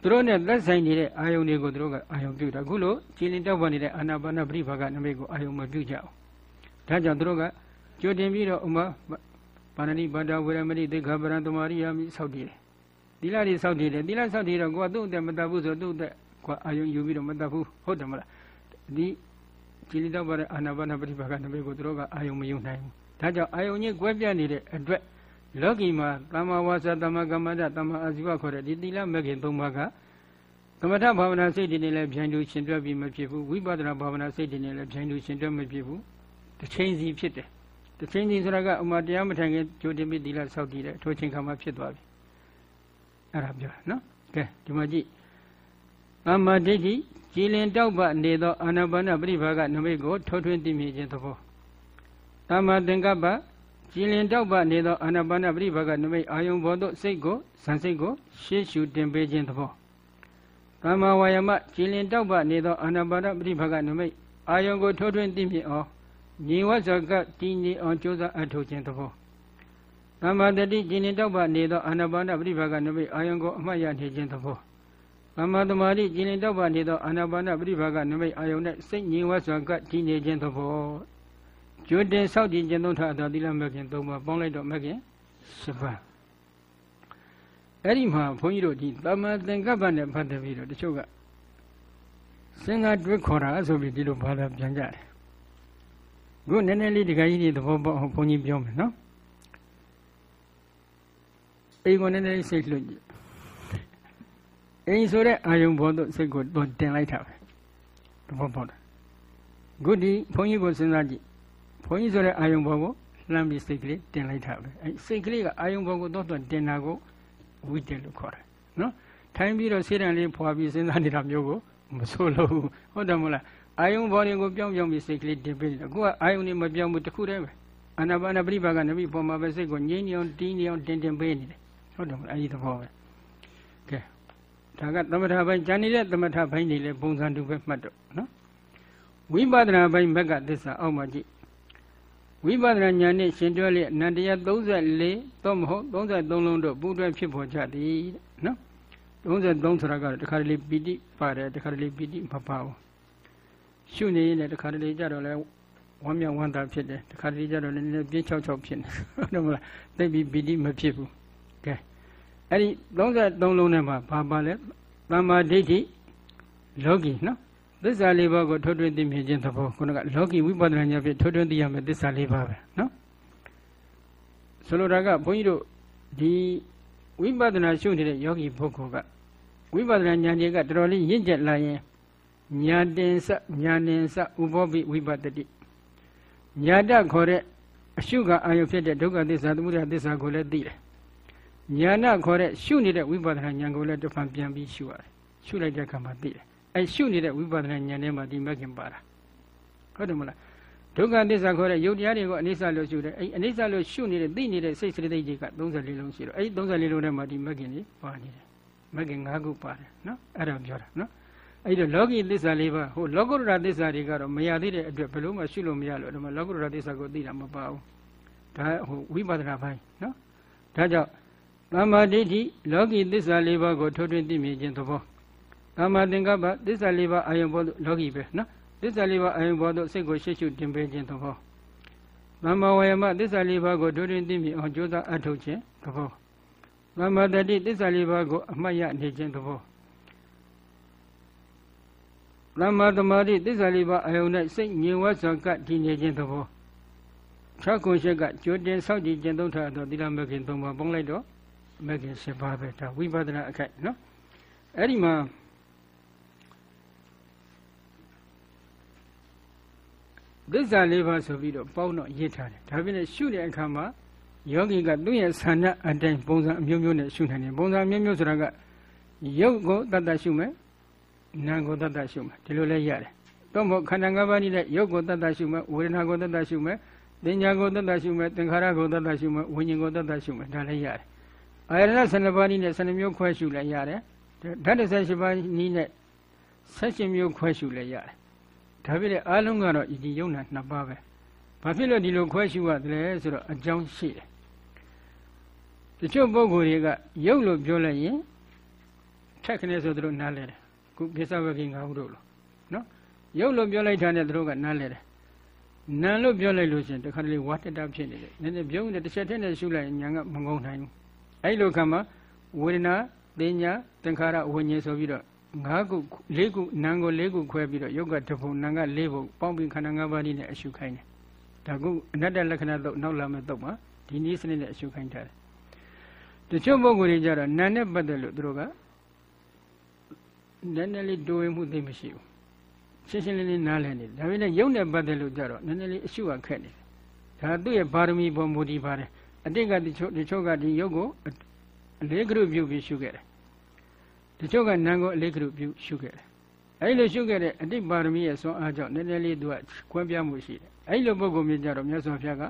Speaker 1: သူတို့နဲ့သက်ဆိုင်နေတဲ့အာယုန်တွေကိုသူတို့ကအာယုန်ပြုတာအခုလို့ကြည်လင်တောက်ပန်နေတဲ့အာနာပါနပရိဘာကနမိတ်ကိုအာယုန်မပြုကြအောင်ဒါကြောင့်သူတို့က ကြိုတင်ပြီးတော့ဥမာပါဏိပါဒဝေရမဏိသေခာပရံတမာရိယာမိဆောက်တည်တယ်သီလတွေဆောက်တည်တယ်သီလဆောက်တည်တော့ကိုကသူ့အသက်မတတ်ဘူးဆိုသူ့အသက်ကိုအာယုန်ယူပြီးတော့မတတ်ဘူးဟုတ်တယ်မလားဒီကြည်လင်တောက်ပန်တဲ့အာနာပါနပရိဘာကနမိတ်ကိုသူတို့ကအာယုန်မယူနိုင်ဘူးဒါကြောင့်အာယုန်ကြီးကွဲပြားနေတဲ့အတွက်လောကီမှာသမ္မာဝါစာသမ္မာကမ္မန္တသမ္မာအာဇီဝခေါ်တဲ့ဒီသီလမဲ့ခင်၃ပါးကကမ္မထဘာဝနာစိတ်တွေနဲ့လည်းဖြိုင်းတူရှင်တွဲပြီးမဖြစ်ဘူးဝိပဿနာဘာဝနာစိတ်တွေနဲ့လည်းဖြိုင်းတူရှင်တွဲမဖြစ်ဘူးတစ်ချိန်စီဖြစ်တယ် တစ်ချိန်စီဆိုတာကအမှတရားမထိုင်ခင်ကြိုတင်ပြီးသီလဆောက်တည်တယ်ထိုချိန်ခါမှဖြစ်သွားပြီအဲ့ဒါပြောနော်ကဲဒီမှာကြည့်သမ္မာဒိဋ္ဌိကြည်လင်တောက်ပနေသောအာနာပါနပရိဘာကနမိတ်ကိုထိုးထွင်းသိမြင်ခြင်းသဘောသမ္မာသင်္ကပ္ပကြည်လင်တောက်ပနေသောအာနာပါနပရိဘာကနမိတ်အာယုံဘောသို့စိတ်ကိုဇန်စိတ်ကိုရှေ့ရှုတင်ပေးခြင်းသဘောကာမဝါယမကြည်လင်တောက်ပနေသောအာနာပါနပရိဘာကနမိတ်အာယုံကိုထိုးထွင်းသိမြင်အောင် ညီဝတ်စွာကတည်ငြိမ်အောင်ကြိုးစားအထောက်ခြင်းသဘောကာမတတိကြည်လင်တောက်ပနေသောအာနာပါနပရိဘာကနမိတ်အာယုံကိုအမှတ်ရနေခြင်းသဘောကာမတမာတိကြည်လင်တောက်ပနေသောအာနာပါနပရိဘာကနမိတ်အာယုံနဲ့စိတ်ညီဝတ်စွာကတည်နေခြင်းသဘောကျွတ်တင်ဆောက်တည်ခြင်းသုံးထအသာသီလမဂ်ခင်သုံးပါပေါင်းလိုက်တော့မဂ်ခင်၈ပါးအဲ့ဒီမှာဘုန်းကြီးတို့ဒီတမန်သင်္ကပ္ပနဲ့ပတ်သက်ပြီးတော့တချို့ကစင်္ဂတွေးခေါ်တာဆိုပြီးဒီလိုဘာသာပြန်ကြတယ် ခုနည်းနည်းလေးဒီကကြီးတွေသဘောပေါက်အောင်ဘုန်းကြီးပြောမယ်နော်အိမ်ကိုနည်းနည်းလေးစိတ်လွတ်ကြည့်အိမ်ဆိုတဲ့အာယုံဘောတို့စိတ်ကိုတင်လိုက်တာပဲသဘောပေါက်တယ်ခုဒီဘုန်းကြီးကိုစဉ်းစားကြည့်ဘုန်းကြီးဆိုတဲ့အာယုံဘောကိုလှမ်းပြီးစိတ်ကလေးတင်လိုက်တာပဲအဲစိတ်ကလေးကအာယုံဘောကိုတော့တော့တင်တာကိုဝိတ္တလို့ခေါ်တယ်နော်ထိုင်ပြီးတော့စေတံလေးဖွာပြီးစဉ်းစားနေတာမျိုးကိုမဆိုးလို့ဟုတ်တယ်မဟုတ်လား အာယုံဘောတွေကိုပြောင်းပြောင်းပြီးစိတ်ကလေးတင်ပေးတယ်အခုကအာယုံတွေမပြောင်းဘူးတခုတည်းပဲအာနာပါနပရိပါကနမိပေါ်မှာပဲစိတ်ကိုငြိမ်းနေအောင်တင်းနေအောင်တင်တင်ပေးနေတယ်ဟုတ်တယ်မလားအဲဒီသဘောပဲကဲဒါကသမထဘိုင်းဉာဏ်နေတဲ့သမထဘိုင်းတွေလည်းပုံစံတူပဲမှတ်တော့နော်ဝိပဿနာဘိုင်းဘက်ကသစ္စာအောက်မှာကြည့်ဝိပဿနာဉာဏ်နဲ့ရှင်တွဲလျက်နန္တရား34သို့မဟုတ်33လုံးတို့ပူးတွဲဖြစ်ပေါ်ကြသည်နော်33ဆိုတာကတော့တခါတလေပီတိပါတယ်တခါတလေပီတိမပါဘူး ရှုနေရင်လည်းတခါတလေကြတော့လဲဝမ်းမြောက်ဝမ်းသာဖြစ်တယ်တခါတလေကြတော့လည်းနည်းနည်းပြင်းချောက်ချောက်ဖြစ်နေဟုတ်တယ်မလားသိပြီးပီတိမဖြစ်ဘူးကဲအဲ့ဒီ33လုံးထဲမှာဘာပါလဲသမ္မာဒိဋ္ဌိလောကီနော်သစ္စာလေးပါးကိုထိုးထွင်းသိမြင်ခြင်းသဘောခုနကလောကီဝိပဿနာဉာဏ်ဖြင့်ထိုးထွင်းသိရမယ်သစ္စာလေးပါးပဲနော်ဆိုလိုတာကဘုန်းကြီးတို့ဒီဝိပဿနာရှုနေတဲ့ယောဂီပုဂ္ဂိုလ်ကဝိပဿနာဉာဏ်ကြီးကတော်တော်လေးရင့်ကျက်လာရင် ညာတင်စညာနင်စဥပောပိဝိပတ္တိညာတခေါ်တဲ့အရှုကအာယုဖြစ်တဲ့ဒုက္ခသစ္စာသမုဒယသစ္စာကိုလည်းသိတယ်ညာနာခေါ်တဲ့ရှုနေတဲ့ဝိပဿနာဉာဏ်ကိုလည်းတစ်ဖန်ပြန်ပြီးရှုရတယ်ရှုလိုက်တဲ့အခါမှာသိတယ်အဲရှုနေတဲ့ဝိပဿနာဉာဏ်ထဲမှာဒီမဂ်ခင်ပါတာဟုတ်တယ်မလားဒုက္ခသစ္စာခေါ်တဲ့ယုတ်တရားတွေကိုအနိစ္စလို့ရှုတယ်အဲအနိစ္စလို့ရှုနေတဲ့သိနေတဲ့စိတ်စရိတ်တွေက34လုံးရှိတော့အဲဒီ34လုံးထဲမှာဒီမဂ်ခင်ကြီးပါနေတယ်မဂ်ခင်၅ခုပါတယ်နော်အဲ့ဒါပြောတာနော် အဲ့တော့လောကီသစ္စာလေးပါဟိုလောကုတ္တရာသစ္စာတွေကတော့မရသေးတဲ့အတွက်ဘယ်လို့မှရှုလို့မရလို့ဒီမှာလောကုတ္တရာသစ္စာကိုသိတာမပါဘူးဒါဟိုဝိပဿနာပိုင်းနော်ဒါကြောင့်သမ္မာဒိဋ္ဌိလောကီသစ္စာလေးပါးကိုထိုးထွင်းသိမြင်ခြင်းသဘောသမ္မာသင်္ကပ္ပသစ္စာလေးပါးအာယုံပေါ်သို့လောကီပဲနော်သစ္စာလေးပါးအာယုံပေါ်သို့စိတ်ကိုရှေ့ရှုတင်ပေးခြင်းသဘောသမ္မာဝါယမသစ္စာလေးပါးကိုထိုးထွင်းသိမြင်အောင်ကြိုးစားအထောက်ခြင်းသဘောသမ္မာတတိသစ္စာလေးပါးကိုအမှတ်ရနေခြင်းသဘော သမ္မာသမာဓိသစ္စာလေးပါးအယုံ၌စိတ်ငြိမ်ဝတ်စွာကတည်နေခြင်းသဘော၆ခုရှက်ကကြိုတင်ဆောက်တည်ခြင်းသုံးထသောသီလမဂ်ခင်သုံးပါးပေါင်းလိုက်တော့မဂ်ခင်၈ပါးပဲဒါဝိပဿနာအခိုက်နော်အဲ့ဒီမှာသစ္စာလေးပါးဆိုပြီးတော့ပေါင်းတော့ရေးထားတယ်ဒါပြင်လည်းရှုတဲ့အခါမှာယောဂီကသူ့ရဲ့ဆန္ဒအတိုင်းပုံစံအမျိုးမျိုးနဲ့ရှုနိုင်တယ်ပုံစံမျိုးမျိုးဆိုတာကရုပ်ကိုတတ်တတ်ရှုမယ် နာမ်ကိုတတ်တတ်ရှုမယ်ဒီလိုလဲရတယ်တော့မဟုတ်ခန္ဓာ၅ပါးနဲ့ရုပ်ကိုတတ်တတ်ရှုမယ်ဝေဒနာကိုတတ်တတ်ရှုမယ်တင်ညာကိုတတ်တတ်ရှုမယ်သင်္ခါရကိုတတ်တတ်ရှုမယ်ဝိညာဉ်ကိုတတ်တတ်ရှုမယ်ဒါလည်းရတယ်အာရဏ12ပါးနည်းနဲ့12မျိုးခွဲရှုလည်းရတယ်ဓာတ်18ပါးနည်းနဲ့16မျိုးခွဲရှုလည်းရတယ်ဒါပြည့်အားလုံးကတော့ဒီယုံနာနှစ်ပါးပဲဘာဖြစ်လို့ဒီလိုခွဲရှုရတယ်ဆိုတော့အကြောင်းရှိတယ်တချို့ပုဂ္ဂိုလ်တွေကရုပ်လို့ပြောလိုက်ရင်ထက်ခနဲ့ဆိုသူတို့နားလဲတယ် ခုပိဿဝကိငါဟုတို့လို့နော်ရုပ်လို့ပြောလိုက်တာနဲ့သူတို့ကနားလဲတယ်နာလို့ပြောလိုက်လို့ရှိရင်တခါတလေဝါတတဖြစ်နေတယ်နည်းနည်းပြုံးနေတစ်ချက်တည်းနဲ့ရှုလိုက်ရင်ညာကမငုံနိုင်ဘူးအဲ့လိုခါမှာဝေဒနာသင်ညာသင်္ခါရဝิญဉ်ဆိုပြီးတော့၅ခု၄ခုနာမ်ကို၄ခုခွဲပြီးတော့ယုတ်ကတပုံနာမ်က၄ပုံပေါင်းပြီးခန္ဓာ၅ပါးနဲ့အရှုခိုင်းတယ်ဒါကုအနတ္တလက္ခဏာတော့နောက်လာမဲ့တော့မှာဒီနည်းစနစ်နဲ့အရှုခိုင်းထားတယ်တချို့ပုဂ္ဂိုလ်တွေကြတော့နာမ်နဲ့ပတ်သက်လို့သူတို့က နည်းနည်းလေးတိုးဝင်မှုသိမရှိဘူးရှင်းရှင်းလင်းလင်းနားလည်နေတယ်ဒါပေမဲ့ယုတ်နဲ့ပတ်သက်လို့ကြတော့နည်းနည်းလေးအရှုကခက်နေတယ်ဒါသူ့ရဲ့ပါရမီပေါ်မူတည်ပါတယ်အတိတ်ကတချို့တချို့ကဒီယုတ်ကိုအလေးကရုပြုပြီးရှုခဲ့တယ်တချို့ကနာမ်ကိုအလေးကရုပြုရှုခဲ့တယ်အဲ့လိုရှုခဲ့တဲ့အတိတ်ပါရမီရဲ့ဆွမ်းအားကြောင့်နည်းနည်းလေးသူကခွဲပြားမှုရှိတယ်အဲ့လိုပုဂ္ဂိုလ်မျိုးကြတော့မြတ်စွာဘုရားက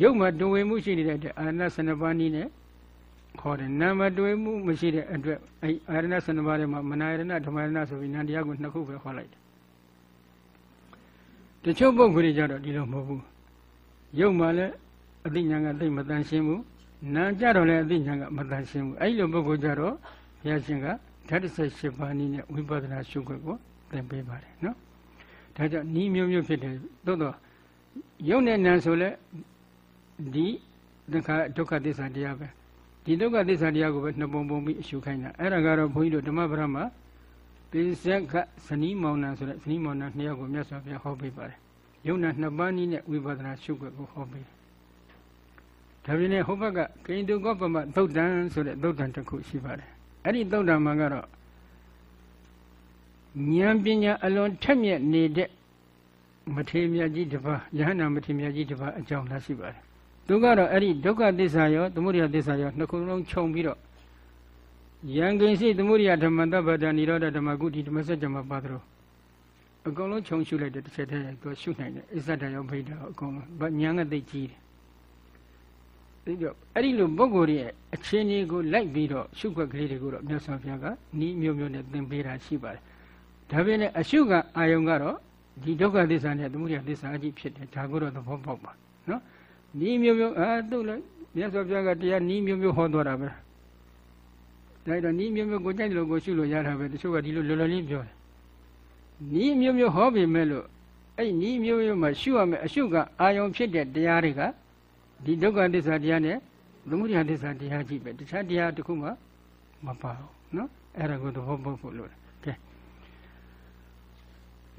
Speaker 1: ယုတ်မှာတွင်ဝင်မှုရှိနေတဲ့အာရဏ12ပါးနည်းနဲ့ ခေါ်တယ်နာမတွေ့မှုမရှိတဲ့အတွက်အဲအာရဏ12ပါးထဲမှာမနာရဏဓမ္မရဏဆိုပြီးနန္တရားကိုနှစ်ခုပဲခေါ်လိုက်တယ်တချို့ပုဂ္ဂိုလ်တွေကြတော့ဒီလိုမဟုတ်ဘူးရုပ်မှလည်းအသိဉာဏ်ကသိမတန်ရှင်းဘူးနာကြတော့လည်းအသိဉာဏ်ကမတန်ရှင်းဘူးအဲ့လိုပုဂ္ဂိုလ်ကြတော့ဘုရားရှင်ကဓာတ်18ပါးနည်းနဲ့ဝိပဿနာရှုခွင့်ကိုသင်ပေးပါတယ်နော်ဒါကြောင့်ဤမျိုးမျိုးဖြစ်တယ်သို့တော့ရုပ်နဲ့နာဆိုလဲဒီဒုက္ခဒုက္ခသစ္စာတရားပဲ ဒီဒုက္ခသစ္စာတရားကိုပဲနှစ်ပုံပုံပြီးအရှုခိုင်းတာအဲ့ဒါကတော့ဘုန်းကြီးတို့ဓမ္မပဒမှာပိစက်ကဇနီးမောင်နှံဆိုတဲ့ဇနီးမောင်နှံနှစ်ယောက်ကိုမြတ်စွာဘုရားဟောပေးပါတယ်ယုံနာနှစ်ပါးနည်းနဲ့ဝိပဿနာရှုခွင့်ကိုဟောပေးဒါပြင်လည်းဟိုဘက်ကကိန္တုကောပမသုတ်တံဆိုတဲ့သုတ်တံတစ်ခုရှိပါတယ်အဲ့ဒီသုတ်တံမှာကတော့ဉာဏ်ပညာအလွန်ထက်မြက်နေတဲ့မထေရမြတ်ကြီးတစ်ပါးယဟန္တာမထေရမြတ်ကြီးတစ်ပါးအကြောင်းလားရှိပါတယ် သူကတော့အဲ့ဒီဒုက္ခသစ္စာရောသမုဒယသစ္စာရောနှစ်ခုလုံးခြုံပြီးတော့ယံကိဉ္စီသမုဒယဓမ္မတပ္ပတနိရောဓဓမ္မကုတိဓမ္မစကြာမပါသရောအကုန်လုံးခြုံရှုလိုက်တဲ့တစ်ချက်တည်းသူရှုနိုင်တယ်အစ္ဆဒရောဖိဒရောအကုန်လုံးဗညာကသိကြီးတယ်ပြီးတော့အဲ့ဒီလိုပုဂ္ဂိုလ်ရဲ့အခြေအနေကိုလိုက်ပြီးတော့ရှုခွက်ကလေးတွေကိုတော့မြတ်စွာဘုရားကဤမျိုးမျိုးနဲ့သင်ပေးတာရှိပါတယ်ဒါပေမဲ့အရှုကအာယုံကတော့ဒီဒုက္ခသစ္စာနဲ့သမုဒယသစ္စာအကြီးဖြစ်တယ်ဒါကိုတော့သဘောပေါက်ပါ နော်နီးမျိုးမျိုးအာသူ့လည်းမြတ်စွာဘုရားကတရားနီးမျိုးမျိုးဟောသွားတာပဲဒါတော့နီးမျိုးမျိုးကိုကြိုက်လို့ကိုရှုလို့ရတာပဲတချို့ကဒီလိုလော်လော်လေးပြောတယ်နီးမျိုးမျိုးဟောပေမဲ့လို့အဲ့နီးမျိုးမျိုးမှာရှုရမယ်အရှုကအာယုံဖြစ်တဲ့တရားတွေကဒီဒုက္ခသစ္စာတရားနဲ့သမုဒယသစ္စာတရားကြီးပဲတခြားတရားတစ်ခုမှမပါဘူးနော်အဲ့ဒါကိုသဘောပေါက်ဖို့လိုတယ်ကဲ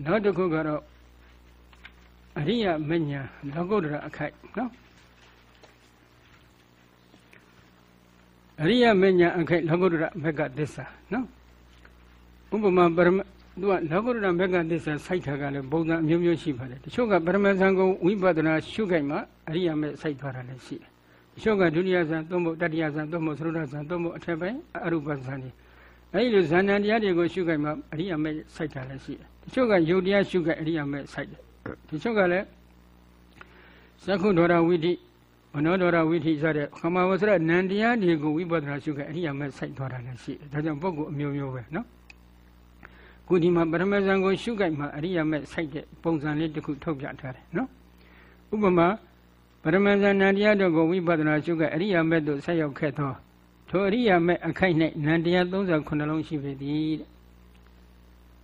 Speaker 1: နောက်တစ်ခုကတော့အရိယမညာလောကုတ္တရာအခိုက်နော် အရိယမညာအခိုက်လောကုတ္တရာမက္ကသစ္စာနော်ဥပမာပရမသူကလောကုတ္တရာမက္ကသစ္စာစိုက်တာကလည်းပုံစံအမျိုးမျိုးရှိပါတယ်တချို့ကပရမဇန်ကုဝိပဿနာရှုခိုက်မှာအရိယမေစိုက်သွားတာလည်းရှိတယ်တချို့ကဒုတိယဇန်သုံးဖို့တတိယဇန်သုံးဖို့သရုဒ္ဓဇန်သုံးဖို့အထက်ပိုင်းအရုပဇန်တွေအဲဒီလိုဇန်နံတရားတွေကိုရှုခိုက်မှာအရိယမေစိုက်တာလည်းရှိတယ်တချို့ကယုတ်တရားရှုခိုက်အရိယမေစိုက်တယ်တချို့ကလည်းသက္ခုဒေါရဝိတိ မနောဒေါရဝိထိစတဲ့ခမဝဆရနန္တရားတွေကိုဝိပဿနာရှုခဲ့အရိယာမဲ့စိုက်သွားတာလည်းရှိတယ်ဒါကြောင့်ပုဂ္ဂိုလ်အမျိုးမျိုးပဲနော်ခုဒီမှာပရမဇန်ကိုရှုခိုက်မှာအရိယာမဲ့စိုက်တဲ့ပုံစံလေးတစ်ခုထုတ်ပြထားတယ်နော်ဥပမာပရမဇန်နန္တရားတို့ကိုဝိပဿနာရှုကအရိယာမဲ့တို့ဆက်ရောက်ခဲ့သောထိုအရိယာမဲ့အခိုက်၌နန္တရား39လုံးရှိပေသည်တဲ့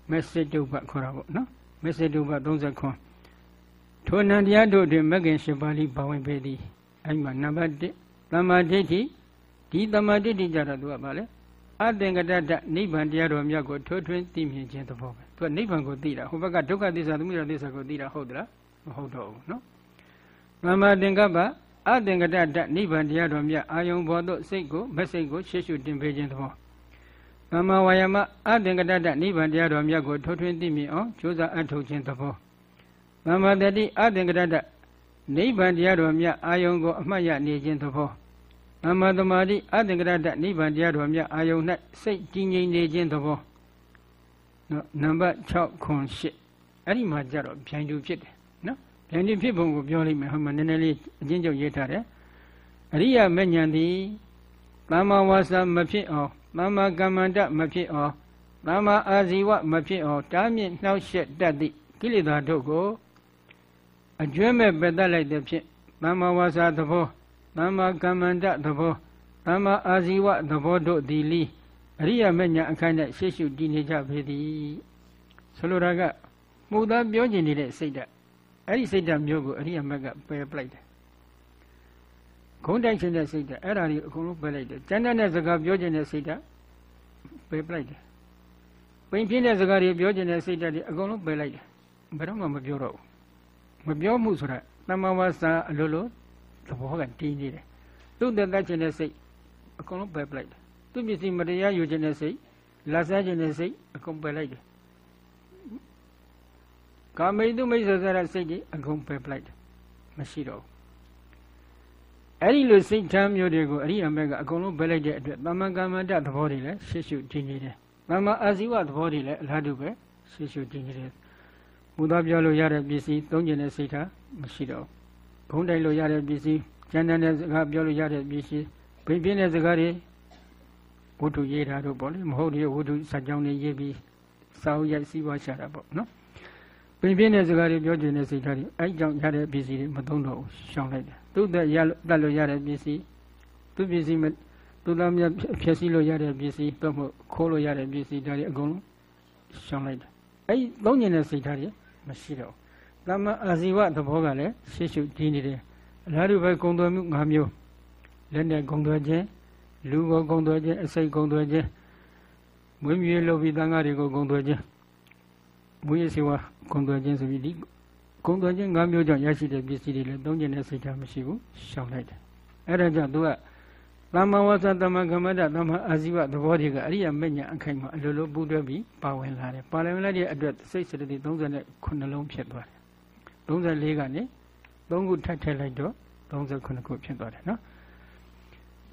Speaker 1: မက်ဆေတုပခေါ်တာပေါ့နော်မက်ဆေတုပ39ထိုနန္တရားတို့တွင်မဂ္ဂင်၈ပါးလိပါဝင်ပေသည် အဲ့မှာနံပါတ်1သမ္မာဒိဋ္ဌိဒီသမ္မာဒိဋ္ဌိကြတော့သူကပါလေအသင်္ကတတနိဗ္ဗာန်တရားတော်မြတ်ကိုထိုးထွင်းသိမြင်ခြင်းသဘောပဲသူကနိဗ္ဗာန်ကိုသိတာဟိုဘက်ကဒုက္ခသစ္စာသမုဒယသစ္စာကိုသိတာဟုတ်သလားမဟုတ်တော့ဘူးနော်သမ္မာသင်္ကပ္ပအသင်္ကတတနိဗ္ဗာန်တရားတော်မြတ်အာယုံဘောသို့စိတ်ကိုမစိတ်ကိုရှေ့ရှုတင်ပေးခြင်းသဘောသမ္မာဝါယမအသင်္ကတတနိဗ္ဗာန်တရားတော်မြတ်ကိုထိုးထွင်းသိမြင်အောင်ကြိုးစားအထောက်ခြင်းသဘောသမ္မာတတိအသင်္ကတတ နိဗ္ဗာန်တရားတော်မြတ်အာယုံကိုအမှတ်ရနေခြင်းသဘောသမ္မာသမာဓိအသင်္ကရတနိဗ္ဗာန်တရားတော်မြတ်အာယုန်၌စိတ်ကြည်ငြိမ်နေခြင်းသဘောနော်နံပါတ်6ခွန်8အဲ့ဒီမှာကြတော့ဗျိုင်တူဖြစ်တယ်နော်ဗျိုင်တူဖြစ်ပုံကိုပြောလိုက်မယ်ဟိုမှာနည်းနည်းလေးအချင်းချုပ်ရေးထားတယ်အရိယာမဉ္ဇဉ်သည်သမ္မာဝါစာမဖြစ်အောင်သမ္မာကမ္မန္တမဖြစ်အောင်သမ္မာအာဇီဝမဖြစ်အောင်တားမြစ်နှောက်ယှက်တတ်သည့်ကိလေသာတို့ကို အကျွမ်းမဲ့ပယ်တတ်လိုက်တဲ့ဖြင့်သမ္မာဝါစာသဘောသမ္မာကမ္မန္တသဘောသမ္မာအာဇီဝသဘောတို့သည်လီအရိယာမညာအခိုင်နဲ့ရှေ့ရှုတည်နေကြပေသည်ဆိုလိုတာကမှုသားပြောကျင်နေတဲ့စိတ်ဓာတ်အဲ့ဒီစိတ်ဓာတ်မျိုးကိုအရိယာမက်ကပယ်ပလိုက်တယ်ခုံးတိုက်ခြင်းတဲ့စိတ်ဓာတ်အဲ့ဒါတွေအကုန်လုံးပယ်လိုက်တယ်ကျန်တဲ့စကားပြောကျင်တဲ့စိတ်ဓာတ်ပယ်ပလိုက်တယ်ပိန်ပြင်းတဲ့စကားတွေပြောကျင်တဲ့စိတ်ဓာတ်တွေအကုန်လုံးပယ်လိုက်တယ်ဘယ်တော့မှမပြောတော့ဘူး မပြောမှုဆိုတာတမ္မာဝါစာအလိုလိုသဘောကတည်နေတယ်သူ့တက်တတ်ခြင်းတဲ့စိတ်အကုန်လုံးပယ်ပလိုက်တယ်သူ့ပစ္စည်းမတရားယူခြင်းတဲ့စိတ်လက်စားခြင်းတဲ့စိတ်အကုန်ပယ်လိုက်တယ်ကာမိတုမိတ်ဆိုတဲ့စိတ်ကြီးအကုန်ပယ်ပလိုက်တယ်မရှိတော့ဘူးအဲ့ဒီလိုစိတ်ထားမျိုးတွေကိုအရိယာမေကအကုန်လုံးပယ်လိုက်တဲ့အတွက်သမ္မာကမ္မန္တသဘောတွေလည်းရှေ့ရှုတည်နေတယ်သမ္မာအာဇီဝသဘောတွေလည်းအလားတူပဲရှေ့ရှုတည်နေတယ် ဘုရားပြောလို့ရတဲ့ပစ္စည်းသုံးကျင်တဲ့စိတ်ထားမရှိတော့ဘူးဘုံတိုက်လို့ရတဲ့ပစ္စည်းကျန်တဲ့စကားပြောလို့ရတဲ့ပစ္စည်းပြင်းပြင်းတဲ့စကားတွေဝတ္ထုရေးတာတို့ပေါ့လေမဟုတ်တဲ့ဝတ္ထုစာကြောင်းတွေရေးပြီးစာအုပ်ရိုက်စီးပွားချတာပေါ့နော်ပြင်းပြင်းတဲ့စကားတွေပြောကျင်တဲ့စိတ်ဓာတ်တွေအဲ့ကြောင့်ရတဲ့ပစ္စည်းတွေမသုံးတော့ဘူးရှောင်လိုက်တယ်သူ့သက်ရတတ်လို့ရတဲ့ပစ္စည်းသူ့ပစ္စည်းမသူသားမြတ်ဖြည့်ဆည်းလို့ရတဲ့ပစ္စည်းတော့မဟုတ်ခိုးလို့ရတဲ့ပစ္စည်းဒါတွေအကုန်လုံးရှောင်လိုက်တယ်အဲ့သုံးကျင်တဲ့စိတ်ဓာတ်တွေ မရှိတော့ဘူးတမ္မာအာဇီဝသဘောကလည်းရှေ့ရှုတည်နေတယ်အလားတူပဲဂုံသွဲမှု၅မျိုးလက်နဲ့ဂုံသွဲခြင်းလူကိုဂုံသွဲခြင်းအစိတ်ဂုံသွဲခြင်းမွေးမြူလုပ်ပြီးတန်ဃာတွေကိုဂုံသွဲခြင်းမွေးရစီဝါဂုံသွဲခြင်းဆိုပြီးဒီဂုံသွဲခြင်း၅မျိုးကြောင့်ရရှိတဲ့ပစ္စည်းတွေလည်းသုံးကျင်တဲ့စိတ်ထားမရှိဘူးရှောင်လိုက်တယ်အဲ့ဒါကြောင့်သူက သမ္မာဝါစာသမ္မာကမ္မတသမ္မာအာဇီဝသဘောတွေကအရိယာမညာအခိုင်မှာအလိုလိုပူးတွဲပြီးပါဝင်လာတယ်ပါဝင်လာတဲ့အတွက်စိတ်စရတိ39လုံးဖြစ်သွားတယ်34ကနေ3ခုထပ်ထည့်လိုက်တော့39ခုဖြစ်သွားတယ်နော်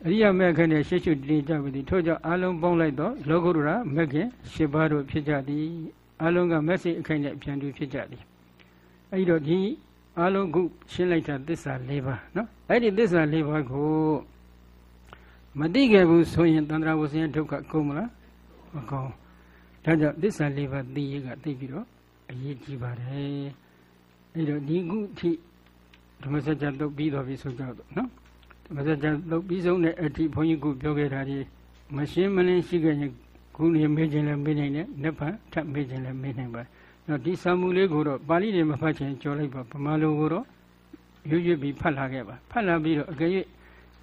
Speaker 1: အရိယာမဂ်ခနဲ့ရှေ့ရှုတည်ကြပြီဒီထို့ကြောင့်အလုံးပေါင်းလိုက်တော့လောကုတ္တရာမဂ်ခင်10ပါးတို့ဖြစ်ကြသည်အလုံးကမက်ဆေ့အခိုင်နဲ့ပြန်တူဖြစ်ကြသည်အဲ့တော့ဒီအလုံးခုရှင်းလိုက်တာသစ္စာ၄ပါးနော်အဲ့ဒီသစ္စာ၄ပါးကို မသိခဲ့ဘူးဆိုရင်တန္တရာဝဆင်းဒုက္ခကုန်မလားမကုန်ဒါကြောင့်သစ္စာ၄ပါးသိရကသိပြီးတော့အရေးကြီးပါတယ်အဲ့တော့ဒီခုထိဓမ္မစကြာတုတ်ပြီးတော့ပြီဆိုကြတော့နော်ဓမ္မစကြာတုတ်ပြီးဆုံးတဲ့အထိဘုန်းကြီးကပြောခဲ့တာဒီမရှင်းမလင်းရှိခဲ့ရင်ခုနေမေးခြင်းလည်းမေးနိုင်တယ်နှစ်ဖန်ထပ်မေးခြင်းလည်းမေးနိုင်ပါတယ်နော်ဒီစာမှုလေးကိုတော့ပါဠိတွေမဖတ်ချင်ကြော်လိုက်ပါဗမာလိုကိုတော့ရွရွပြီးဖတ်လာခဲ့ပါဖတ်လာပြီးတော့အကယ်၍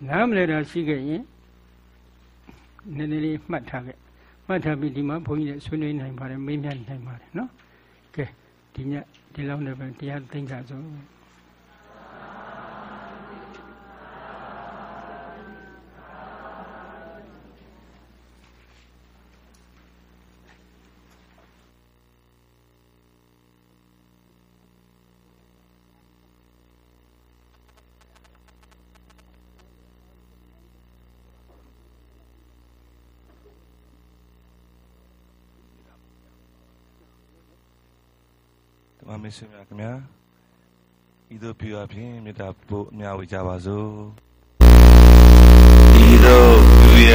Speaker 1: နားမလဲတာရှိခဲ့ရင် နည်းနည်းလေးမှတ်ထားခဲ့မှတ်ထားပြီးဒီမှာဘုန်းကြီးလည်းဆွေးနွေးနိုင်ပါတယ်မေးမြန်းနိုင်ပါတယ်နော်ကဲဒီညဒီလောက်နဲ့ပဲတရားသိမ့်ကြစို့
Speaker 2: မ မေရှင်များခင်ဗျာဤသို့ပြုအပ်ဖြင့်မေတ္တာပို့အများဝေကြပါစို့ဤသို့ပြုရ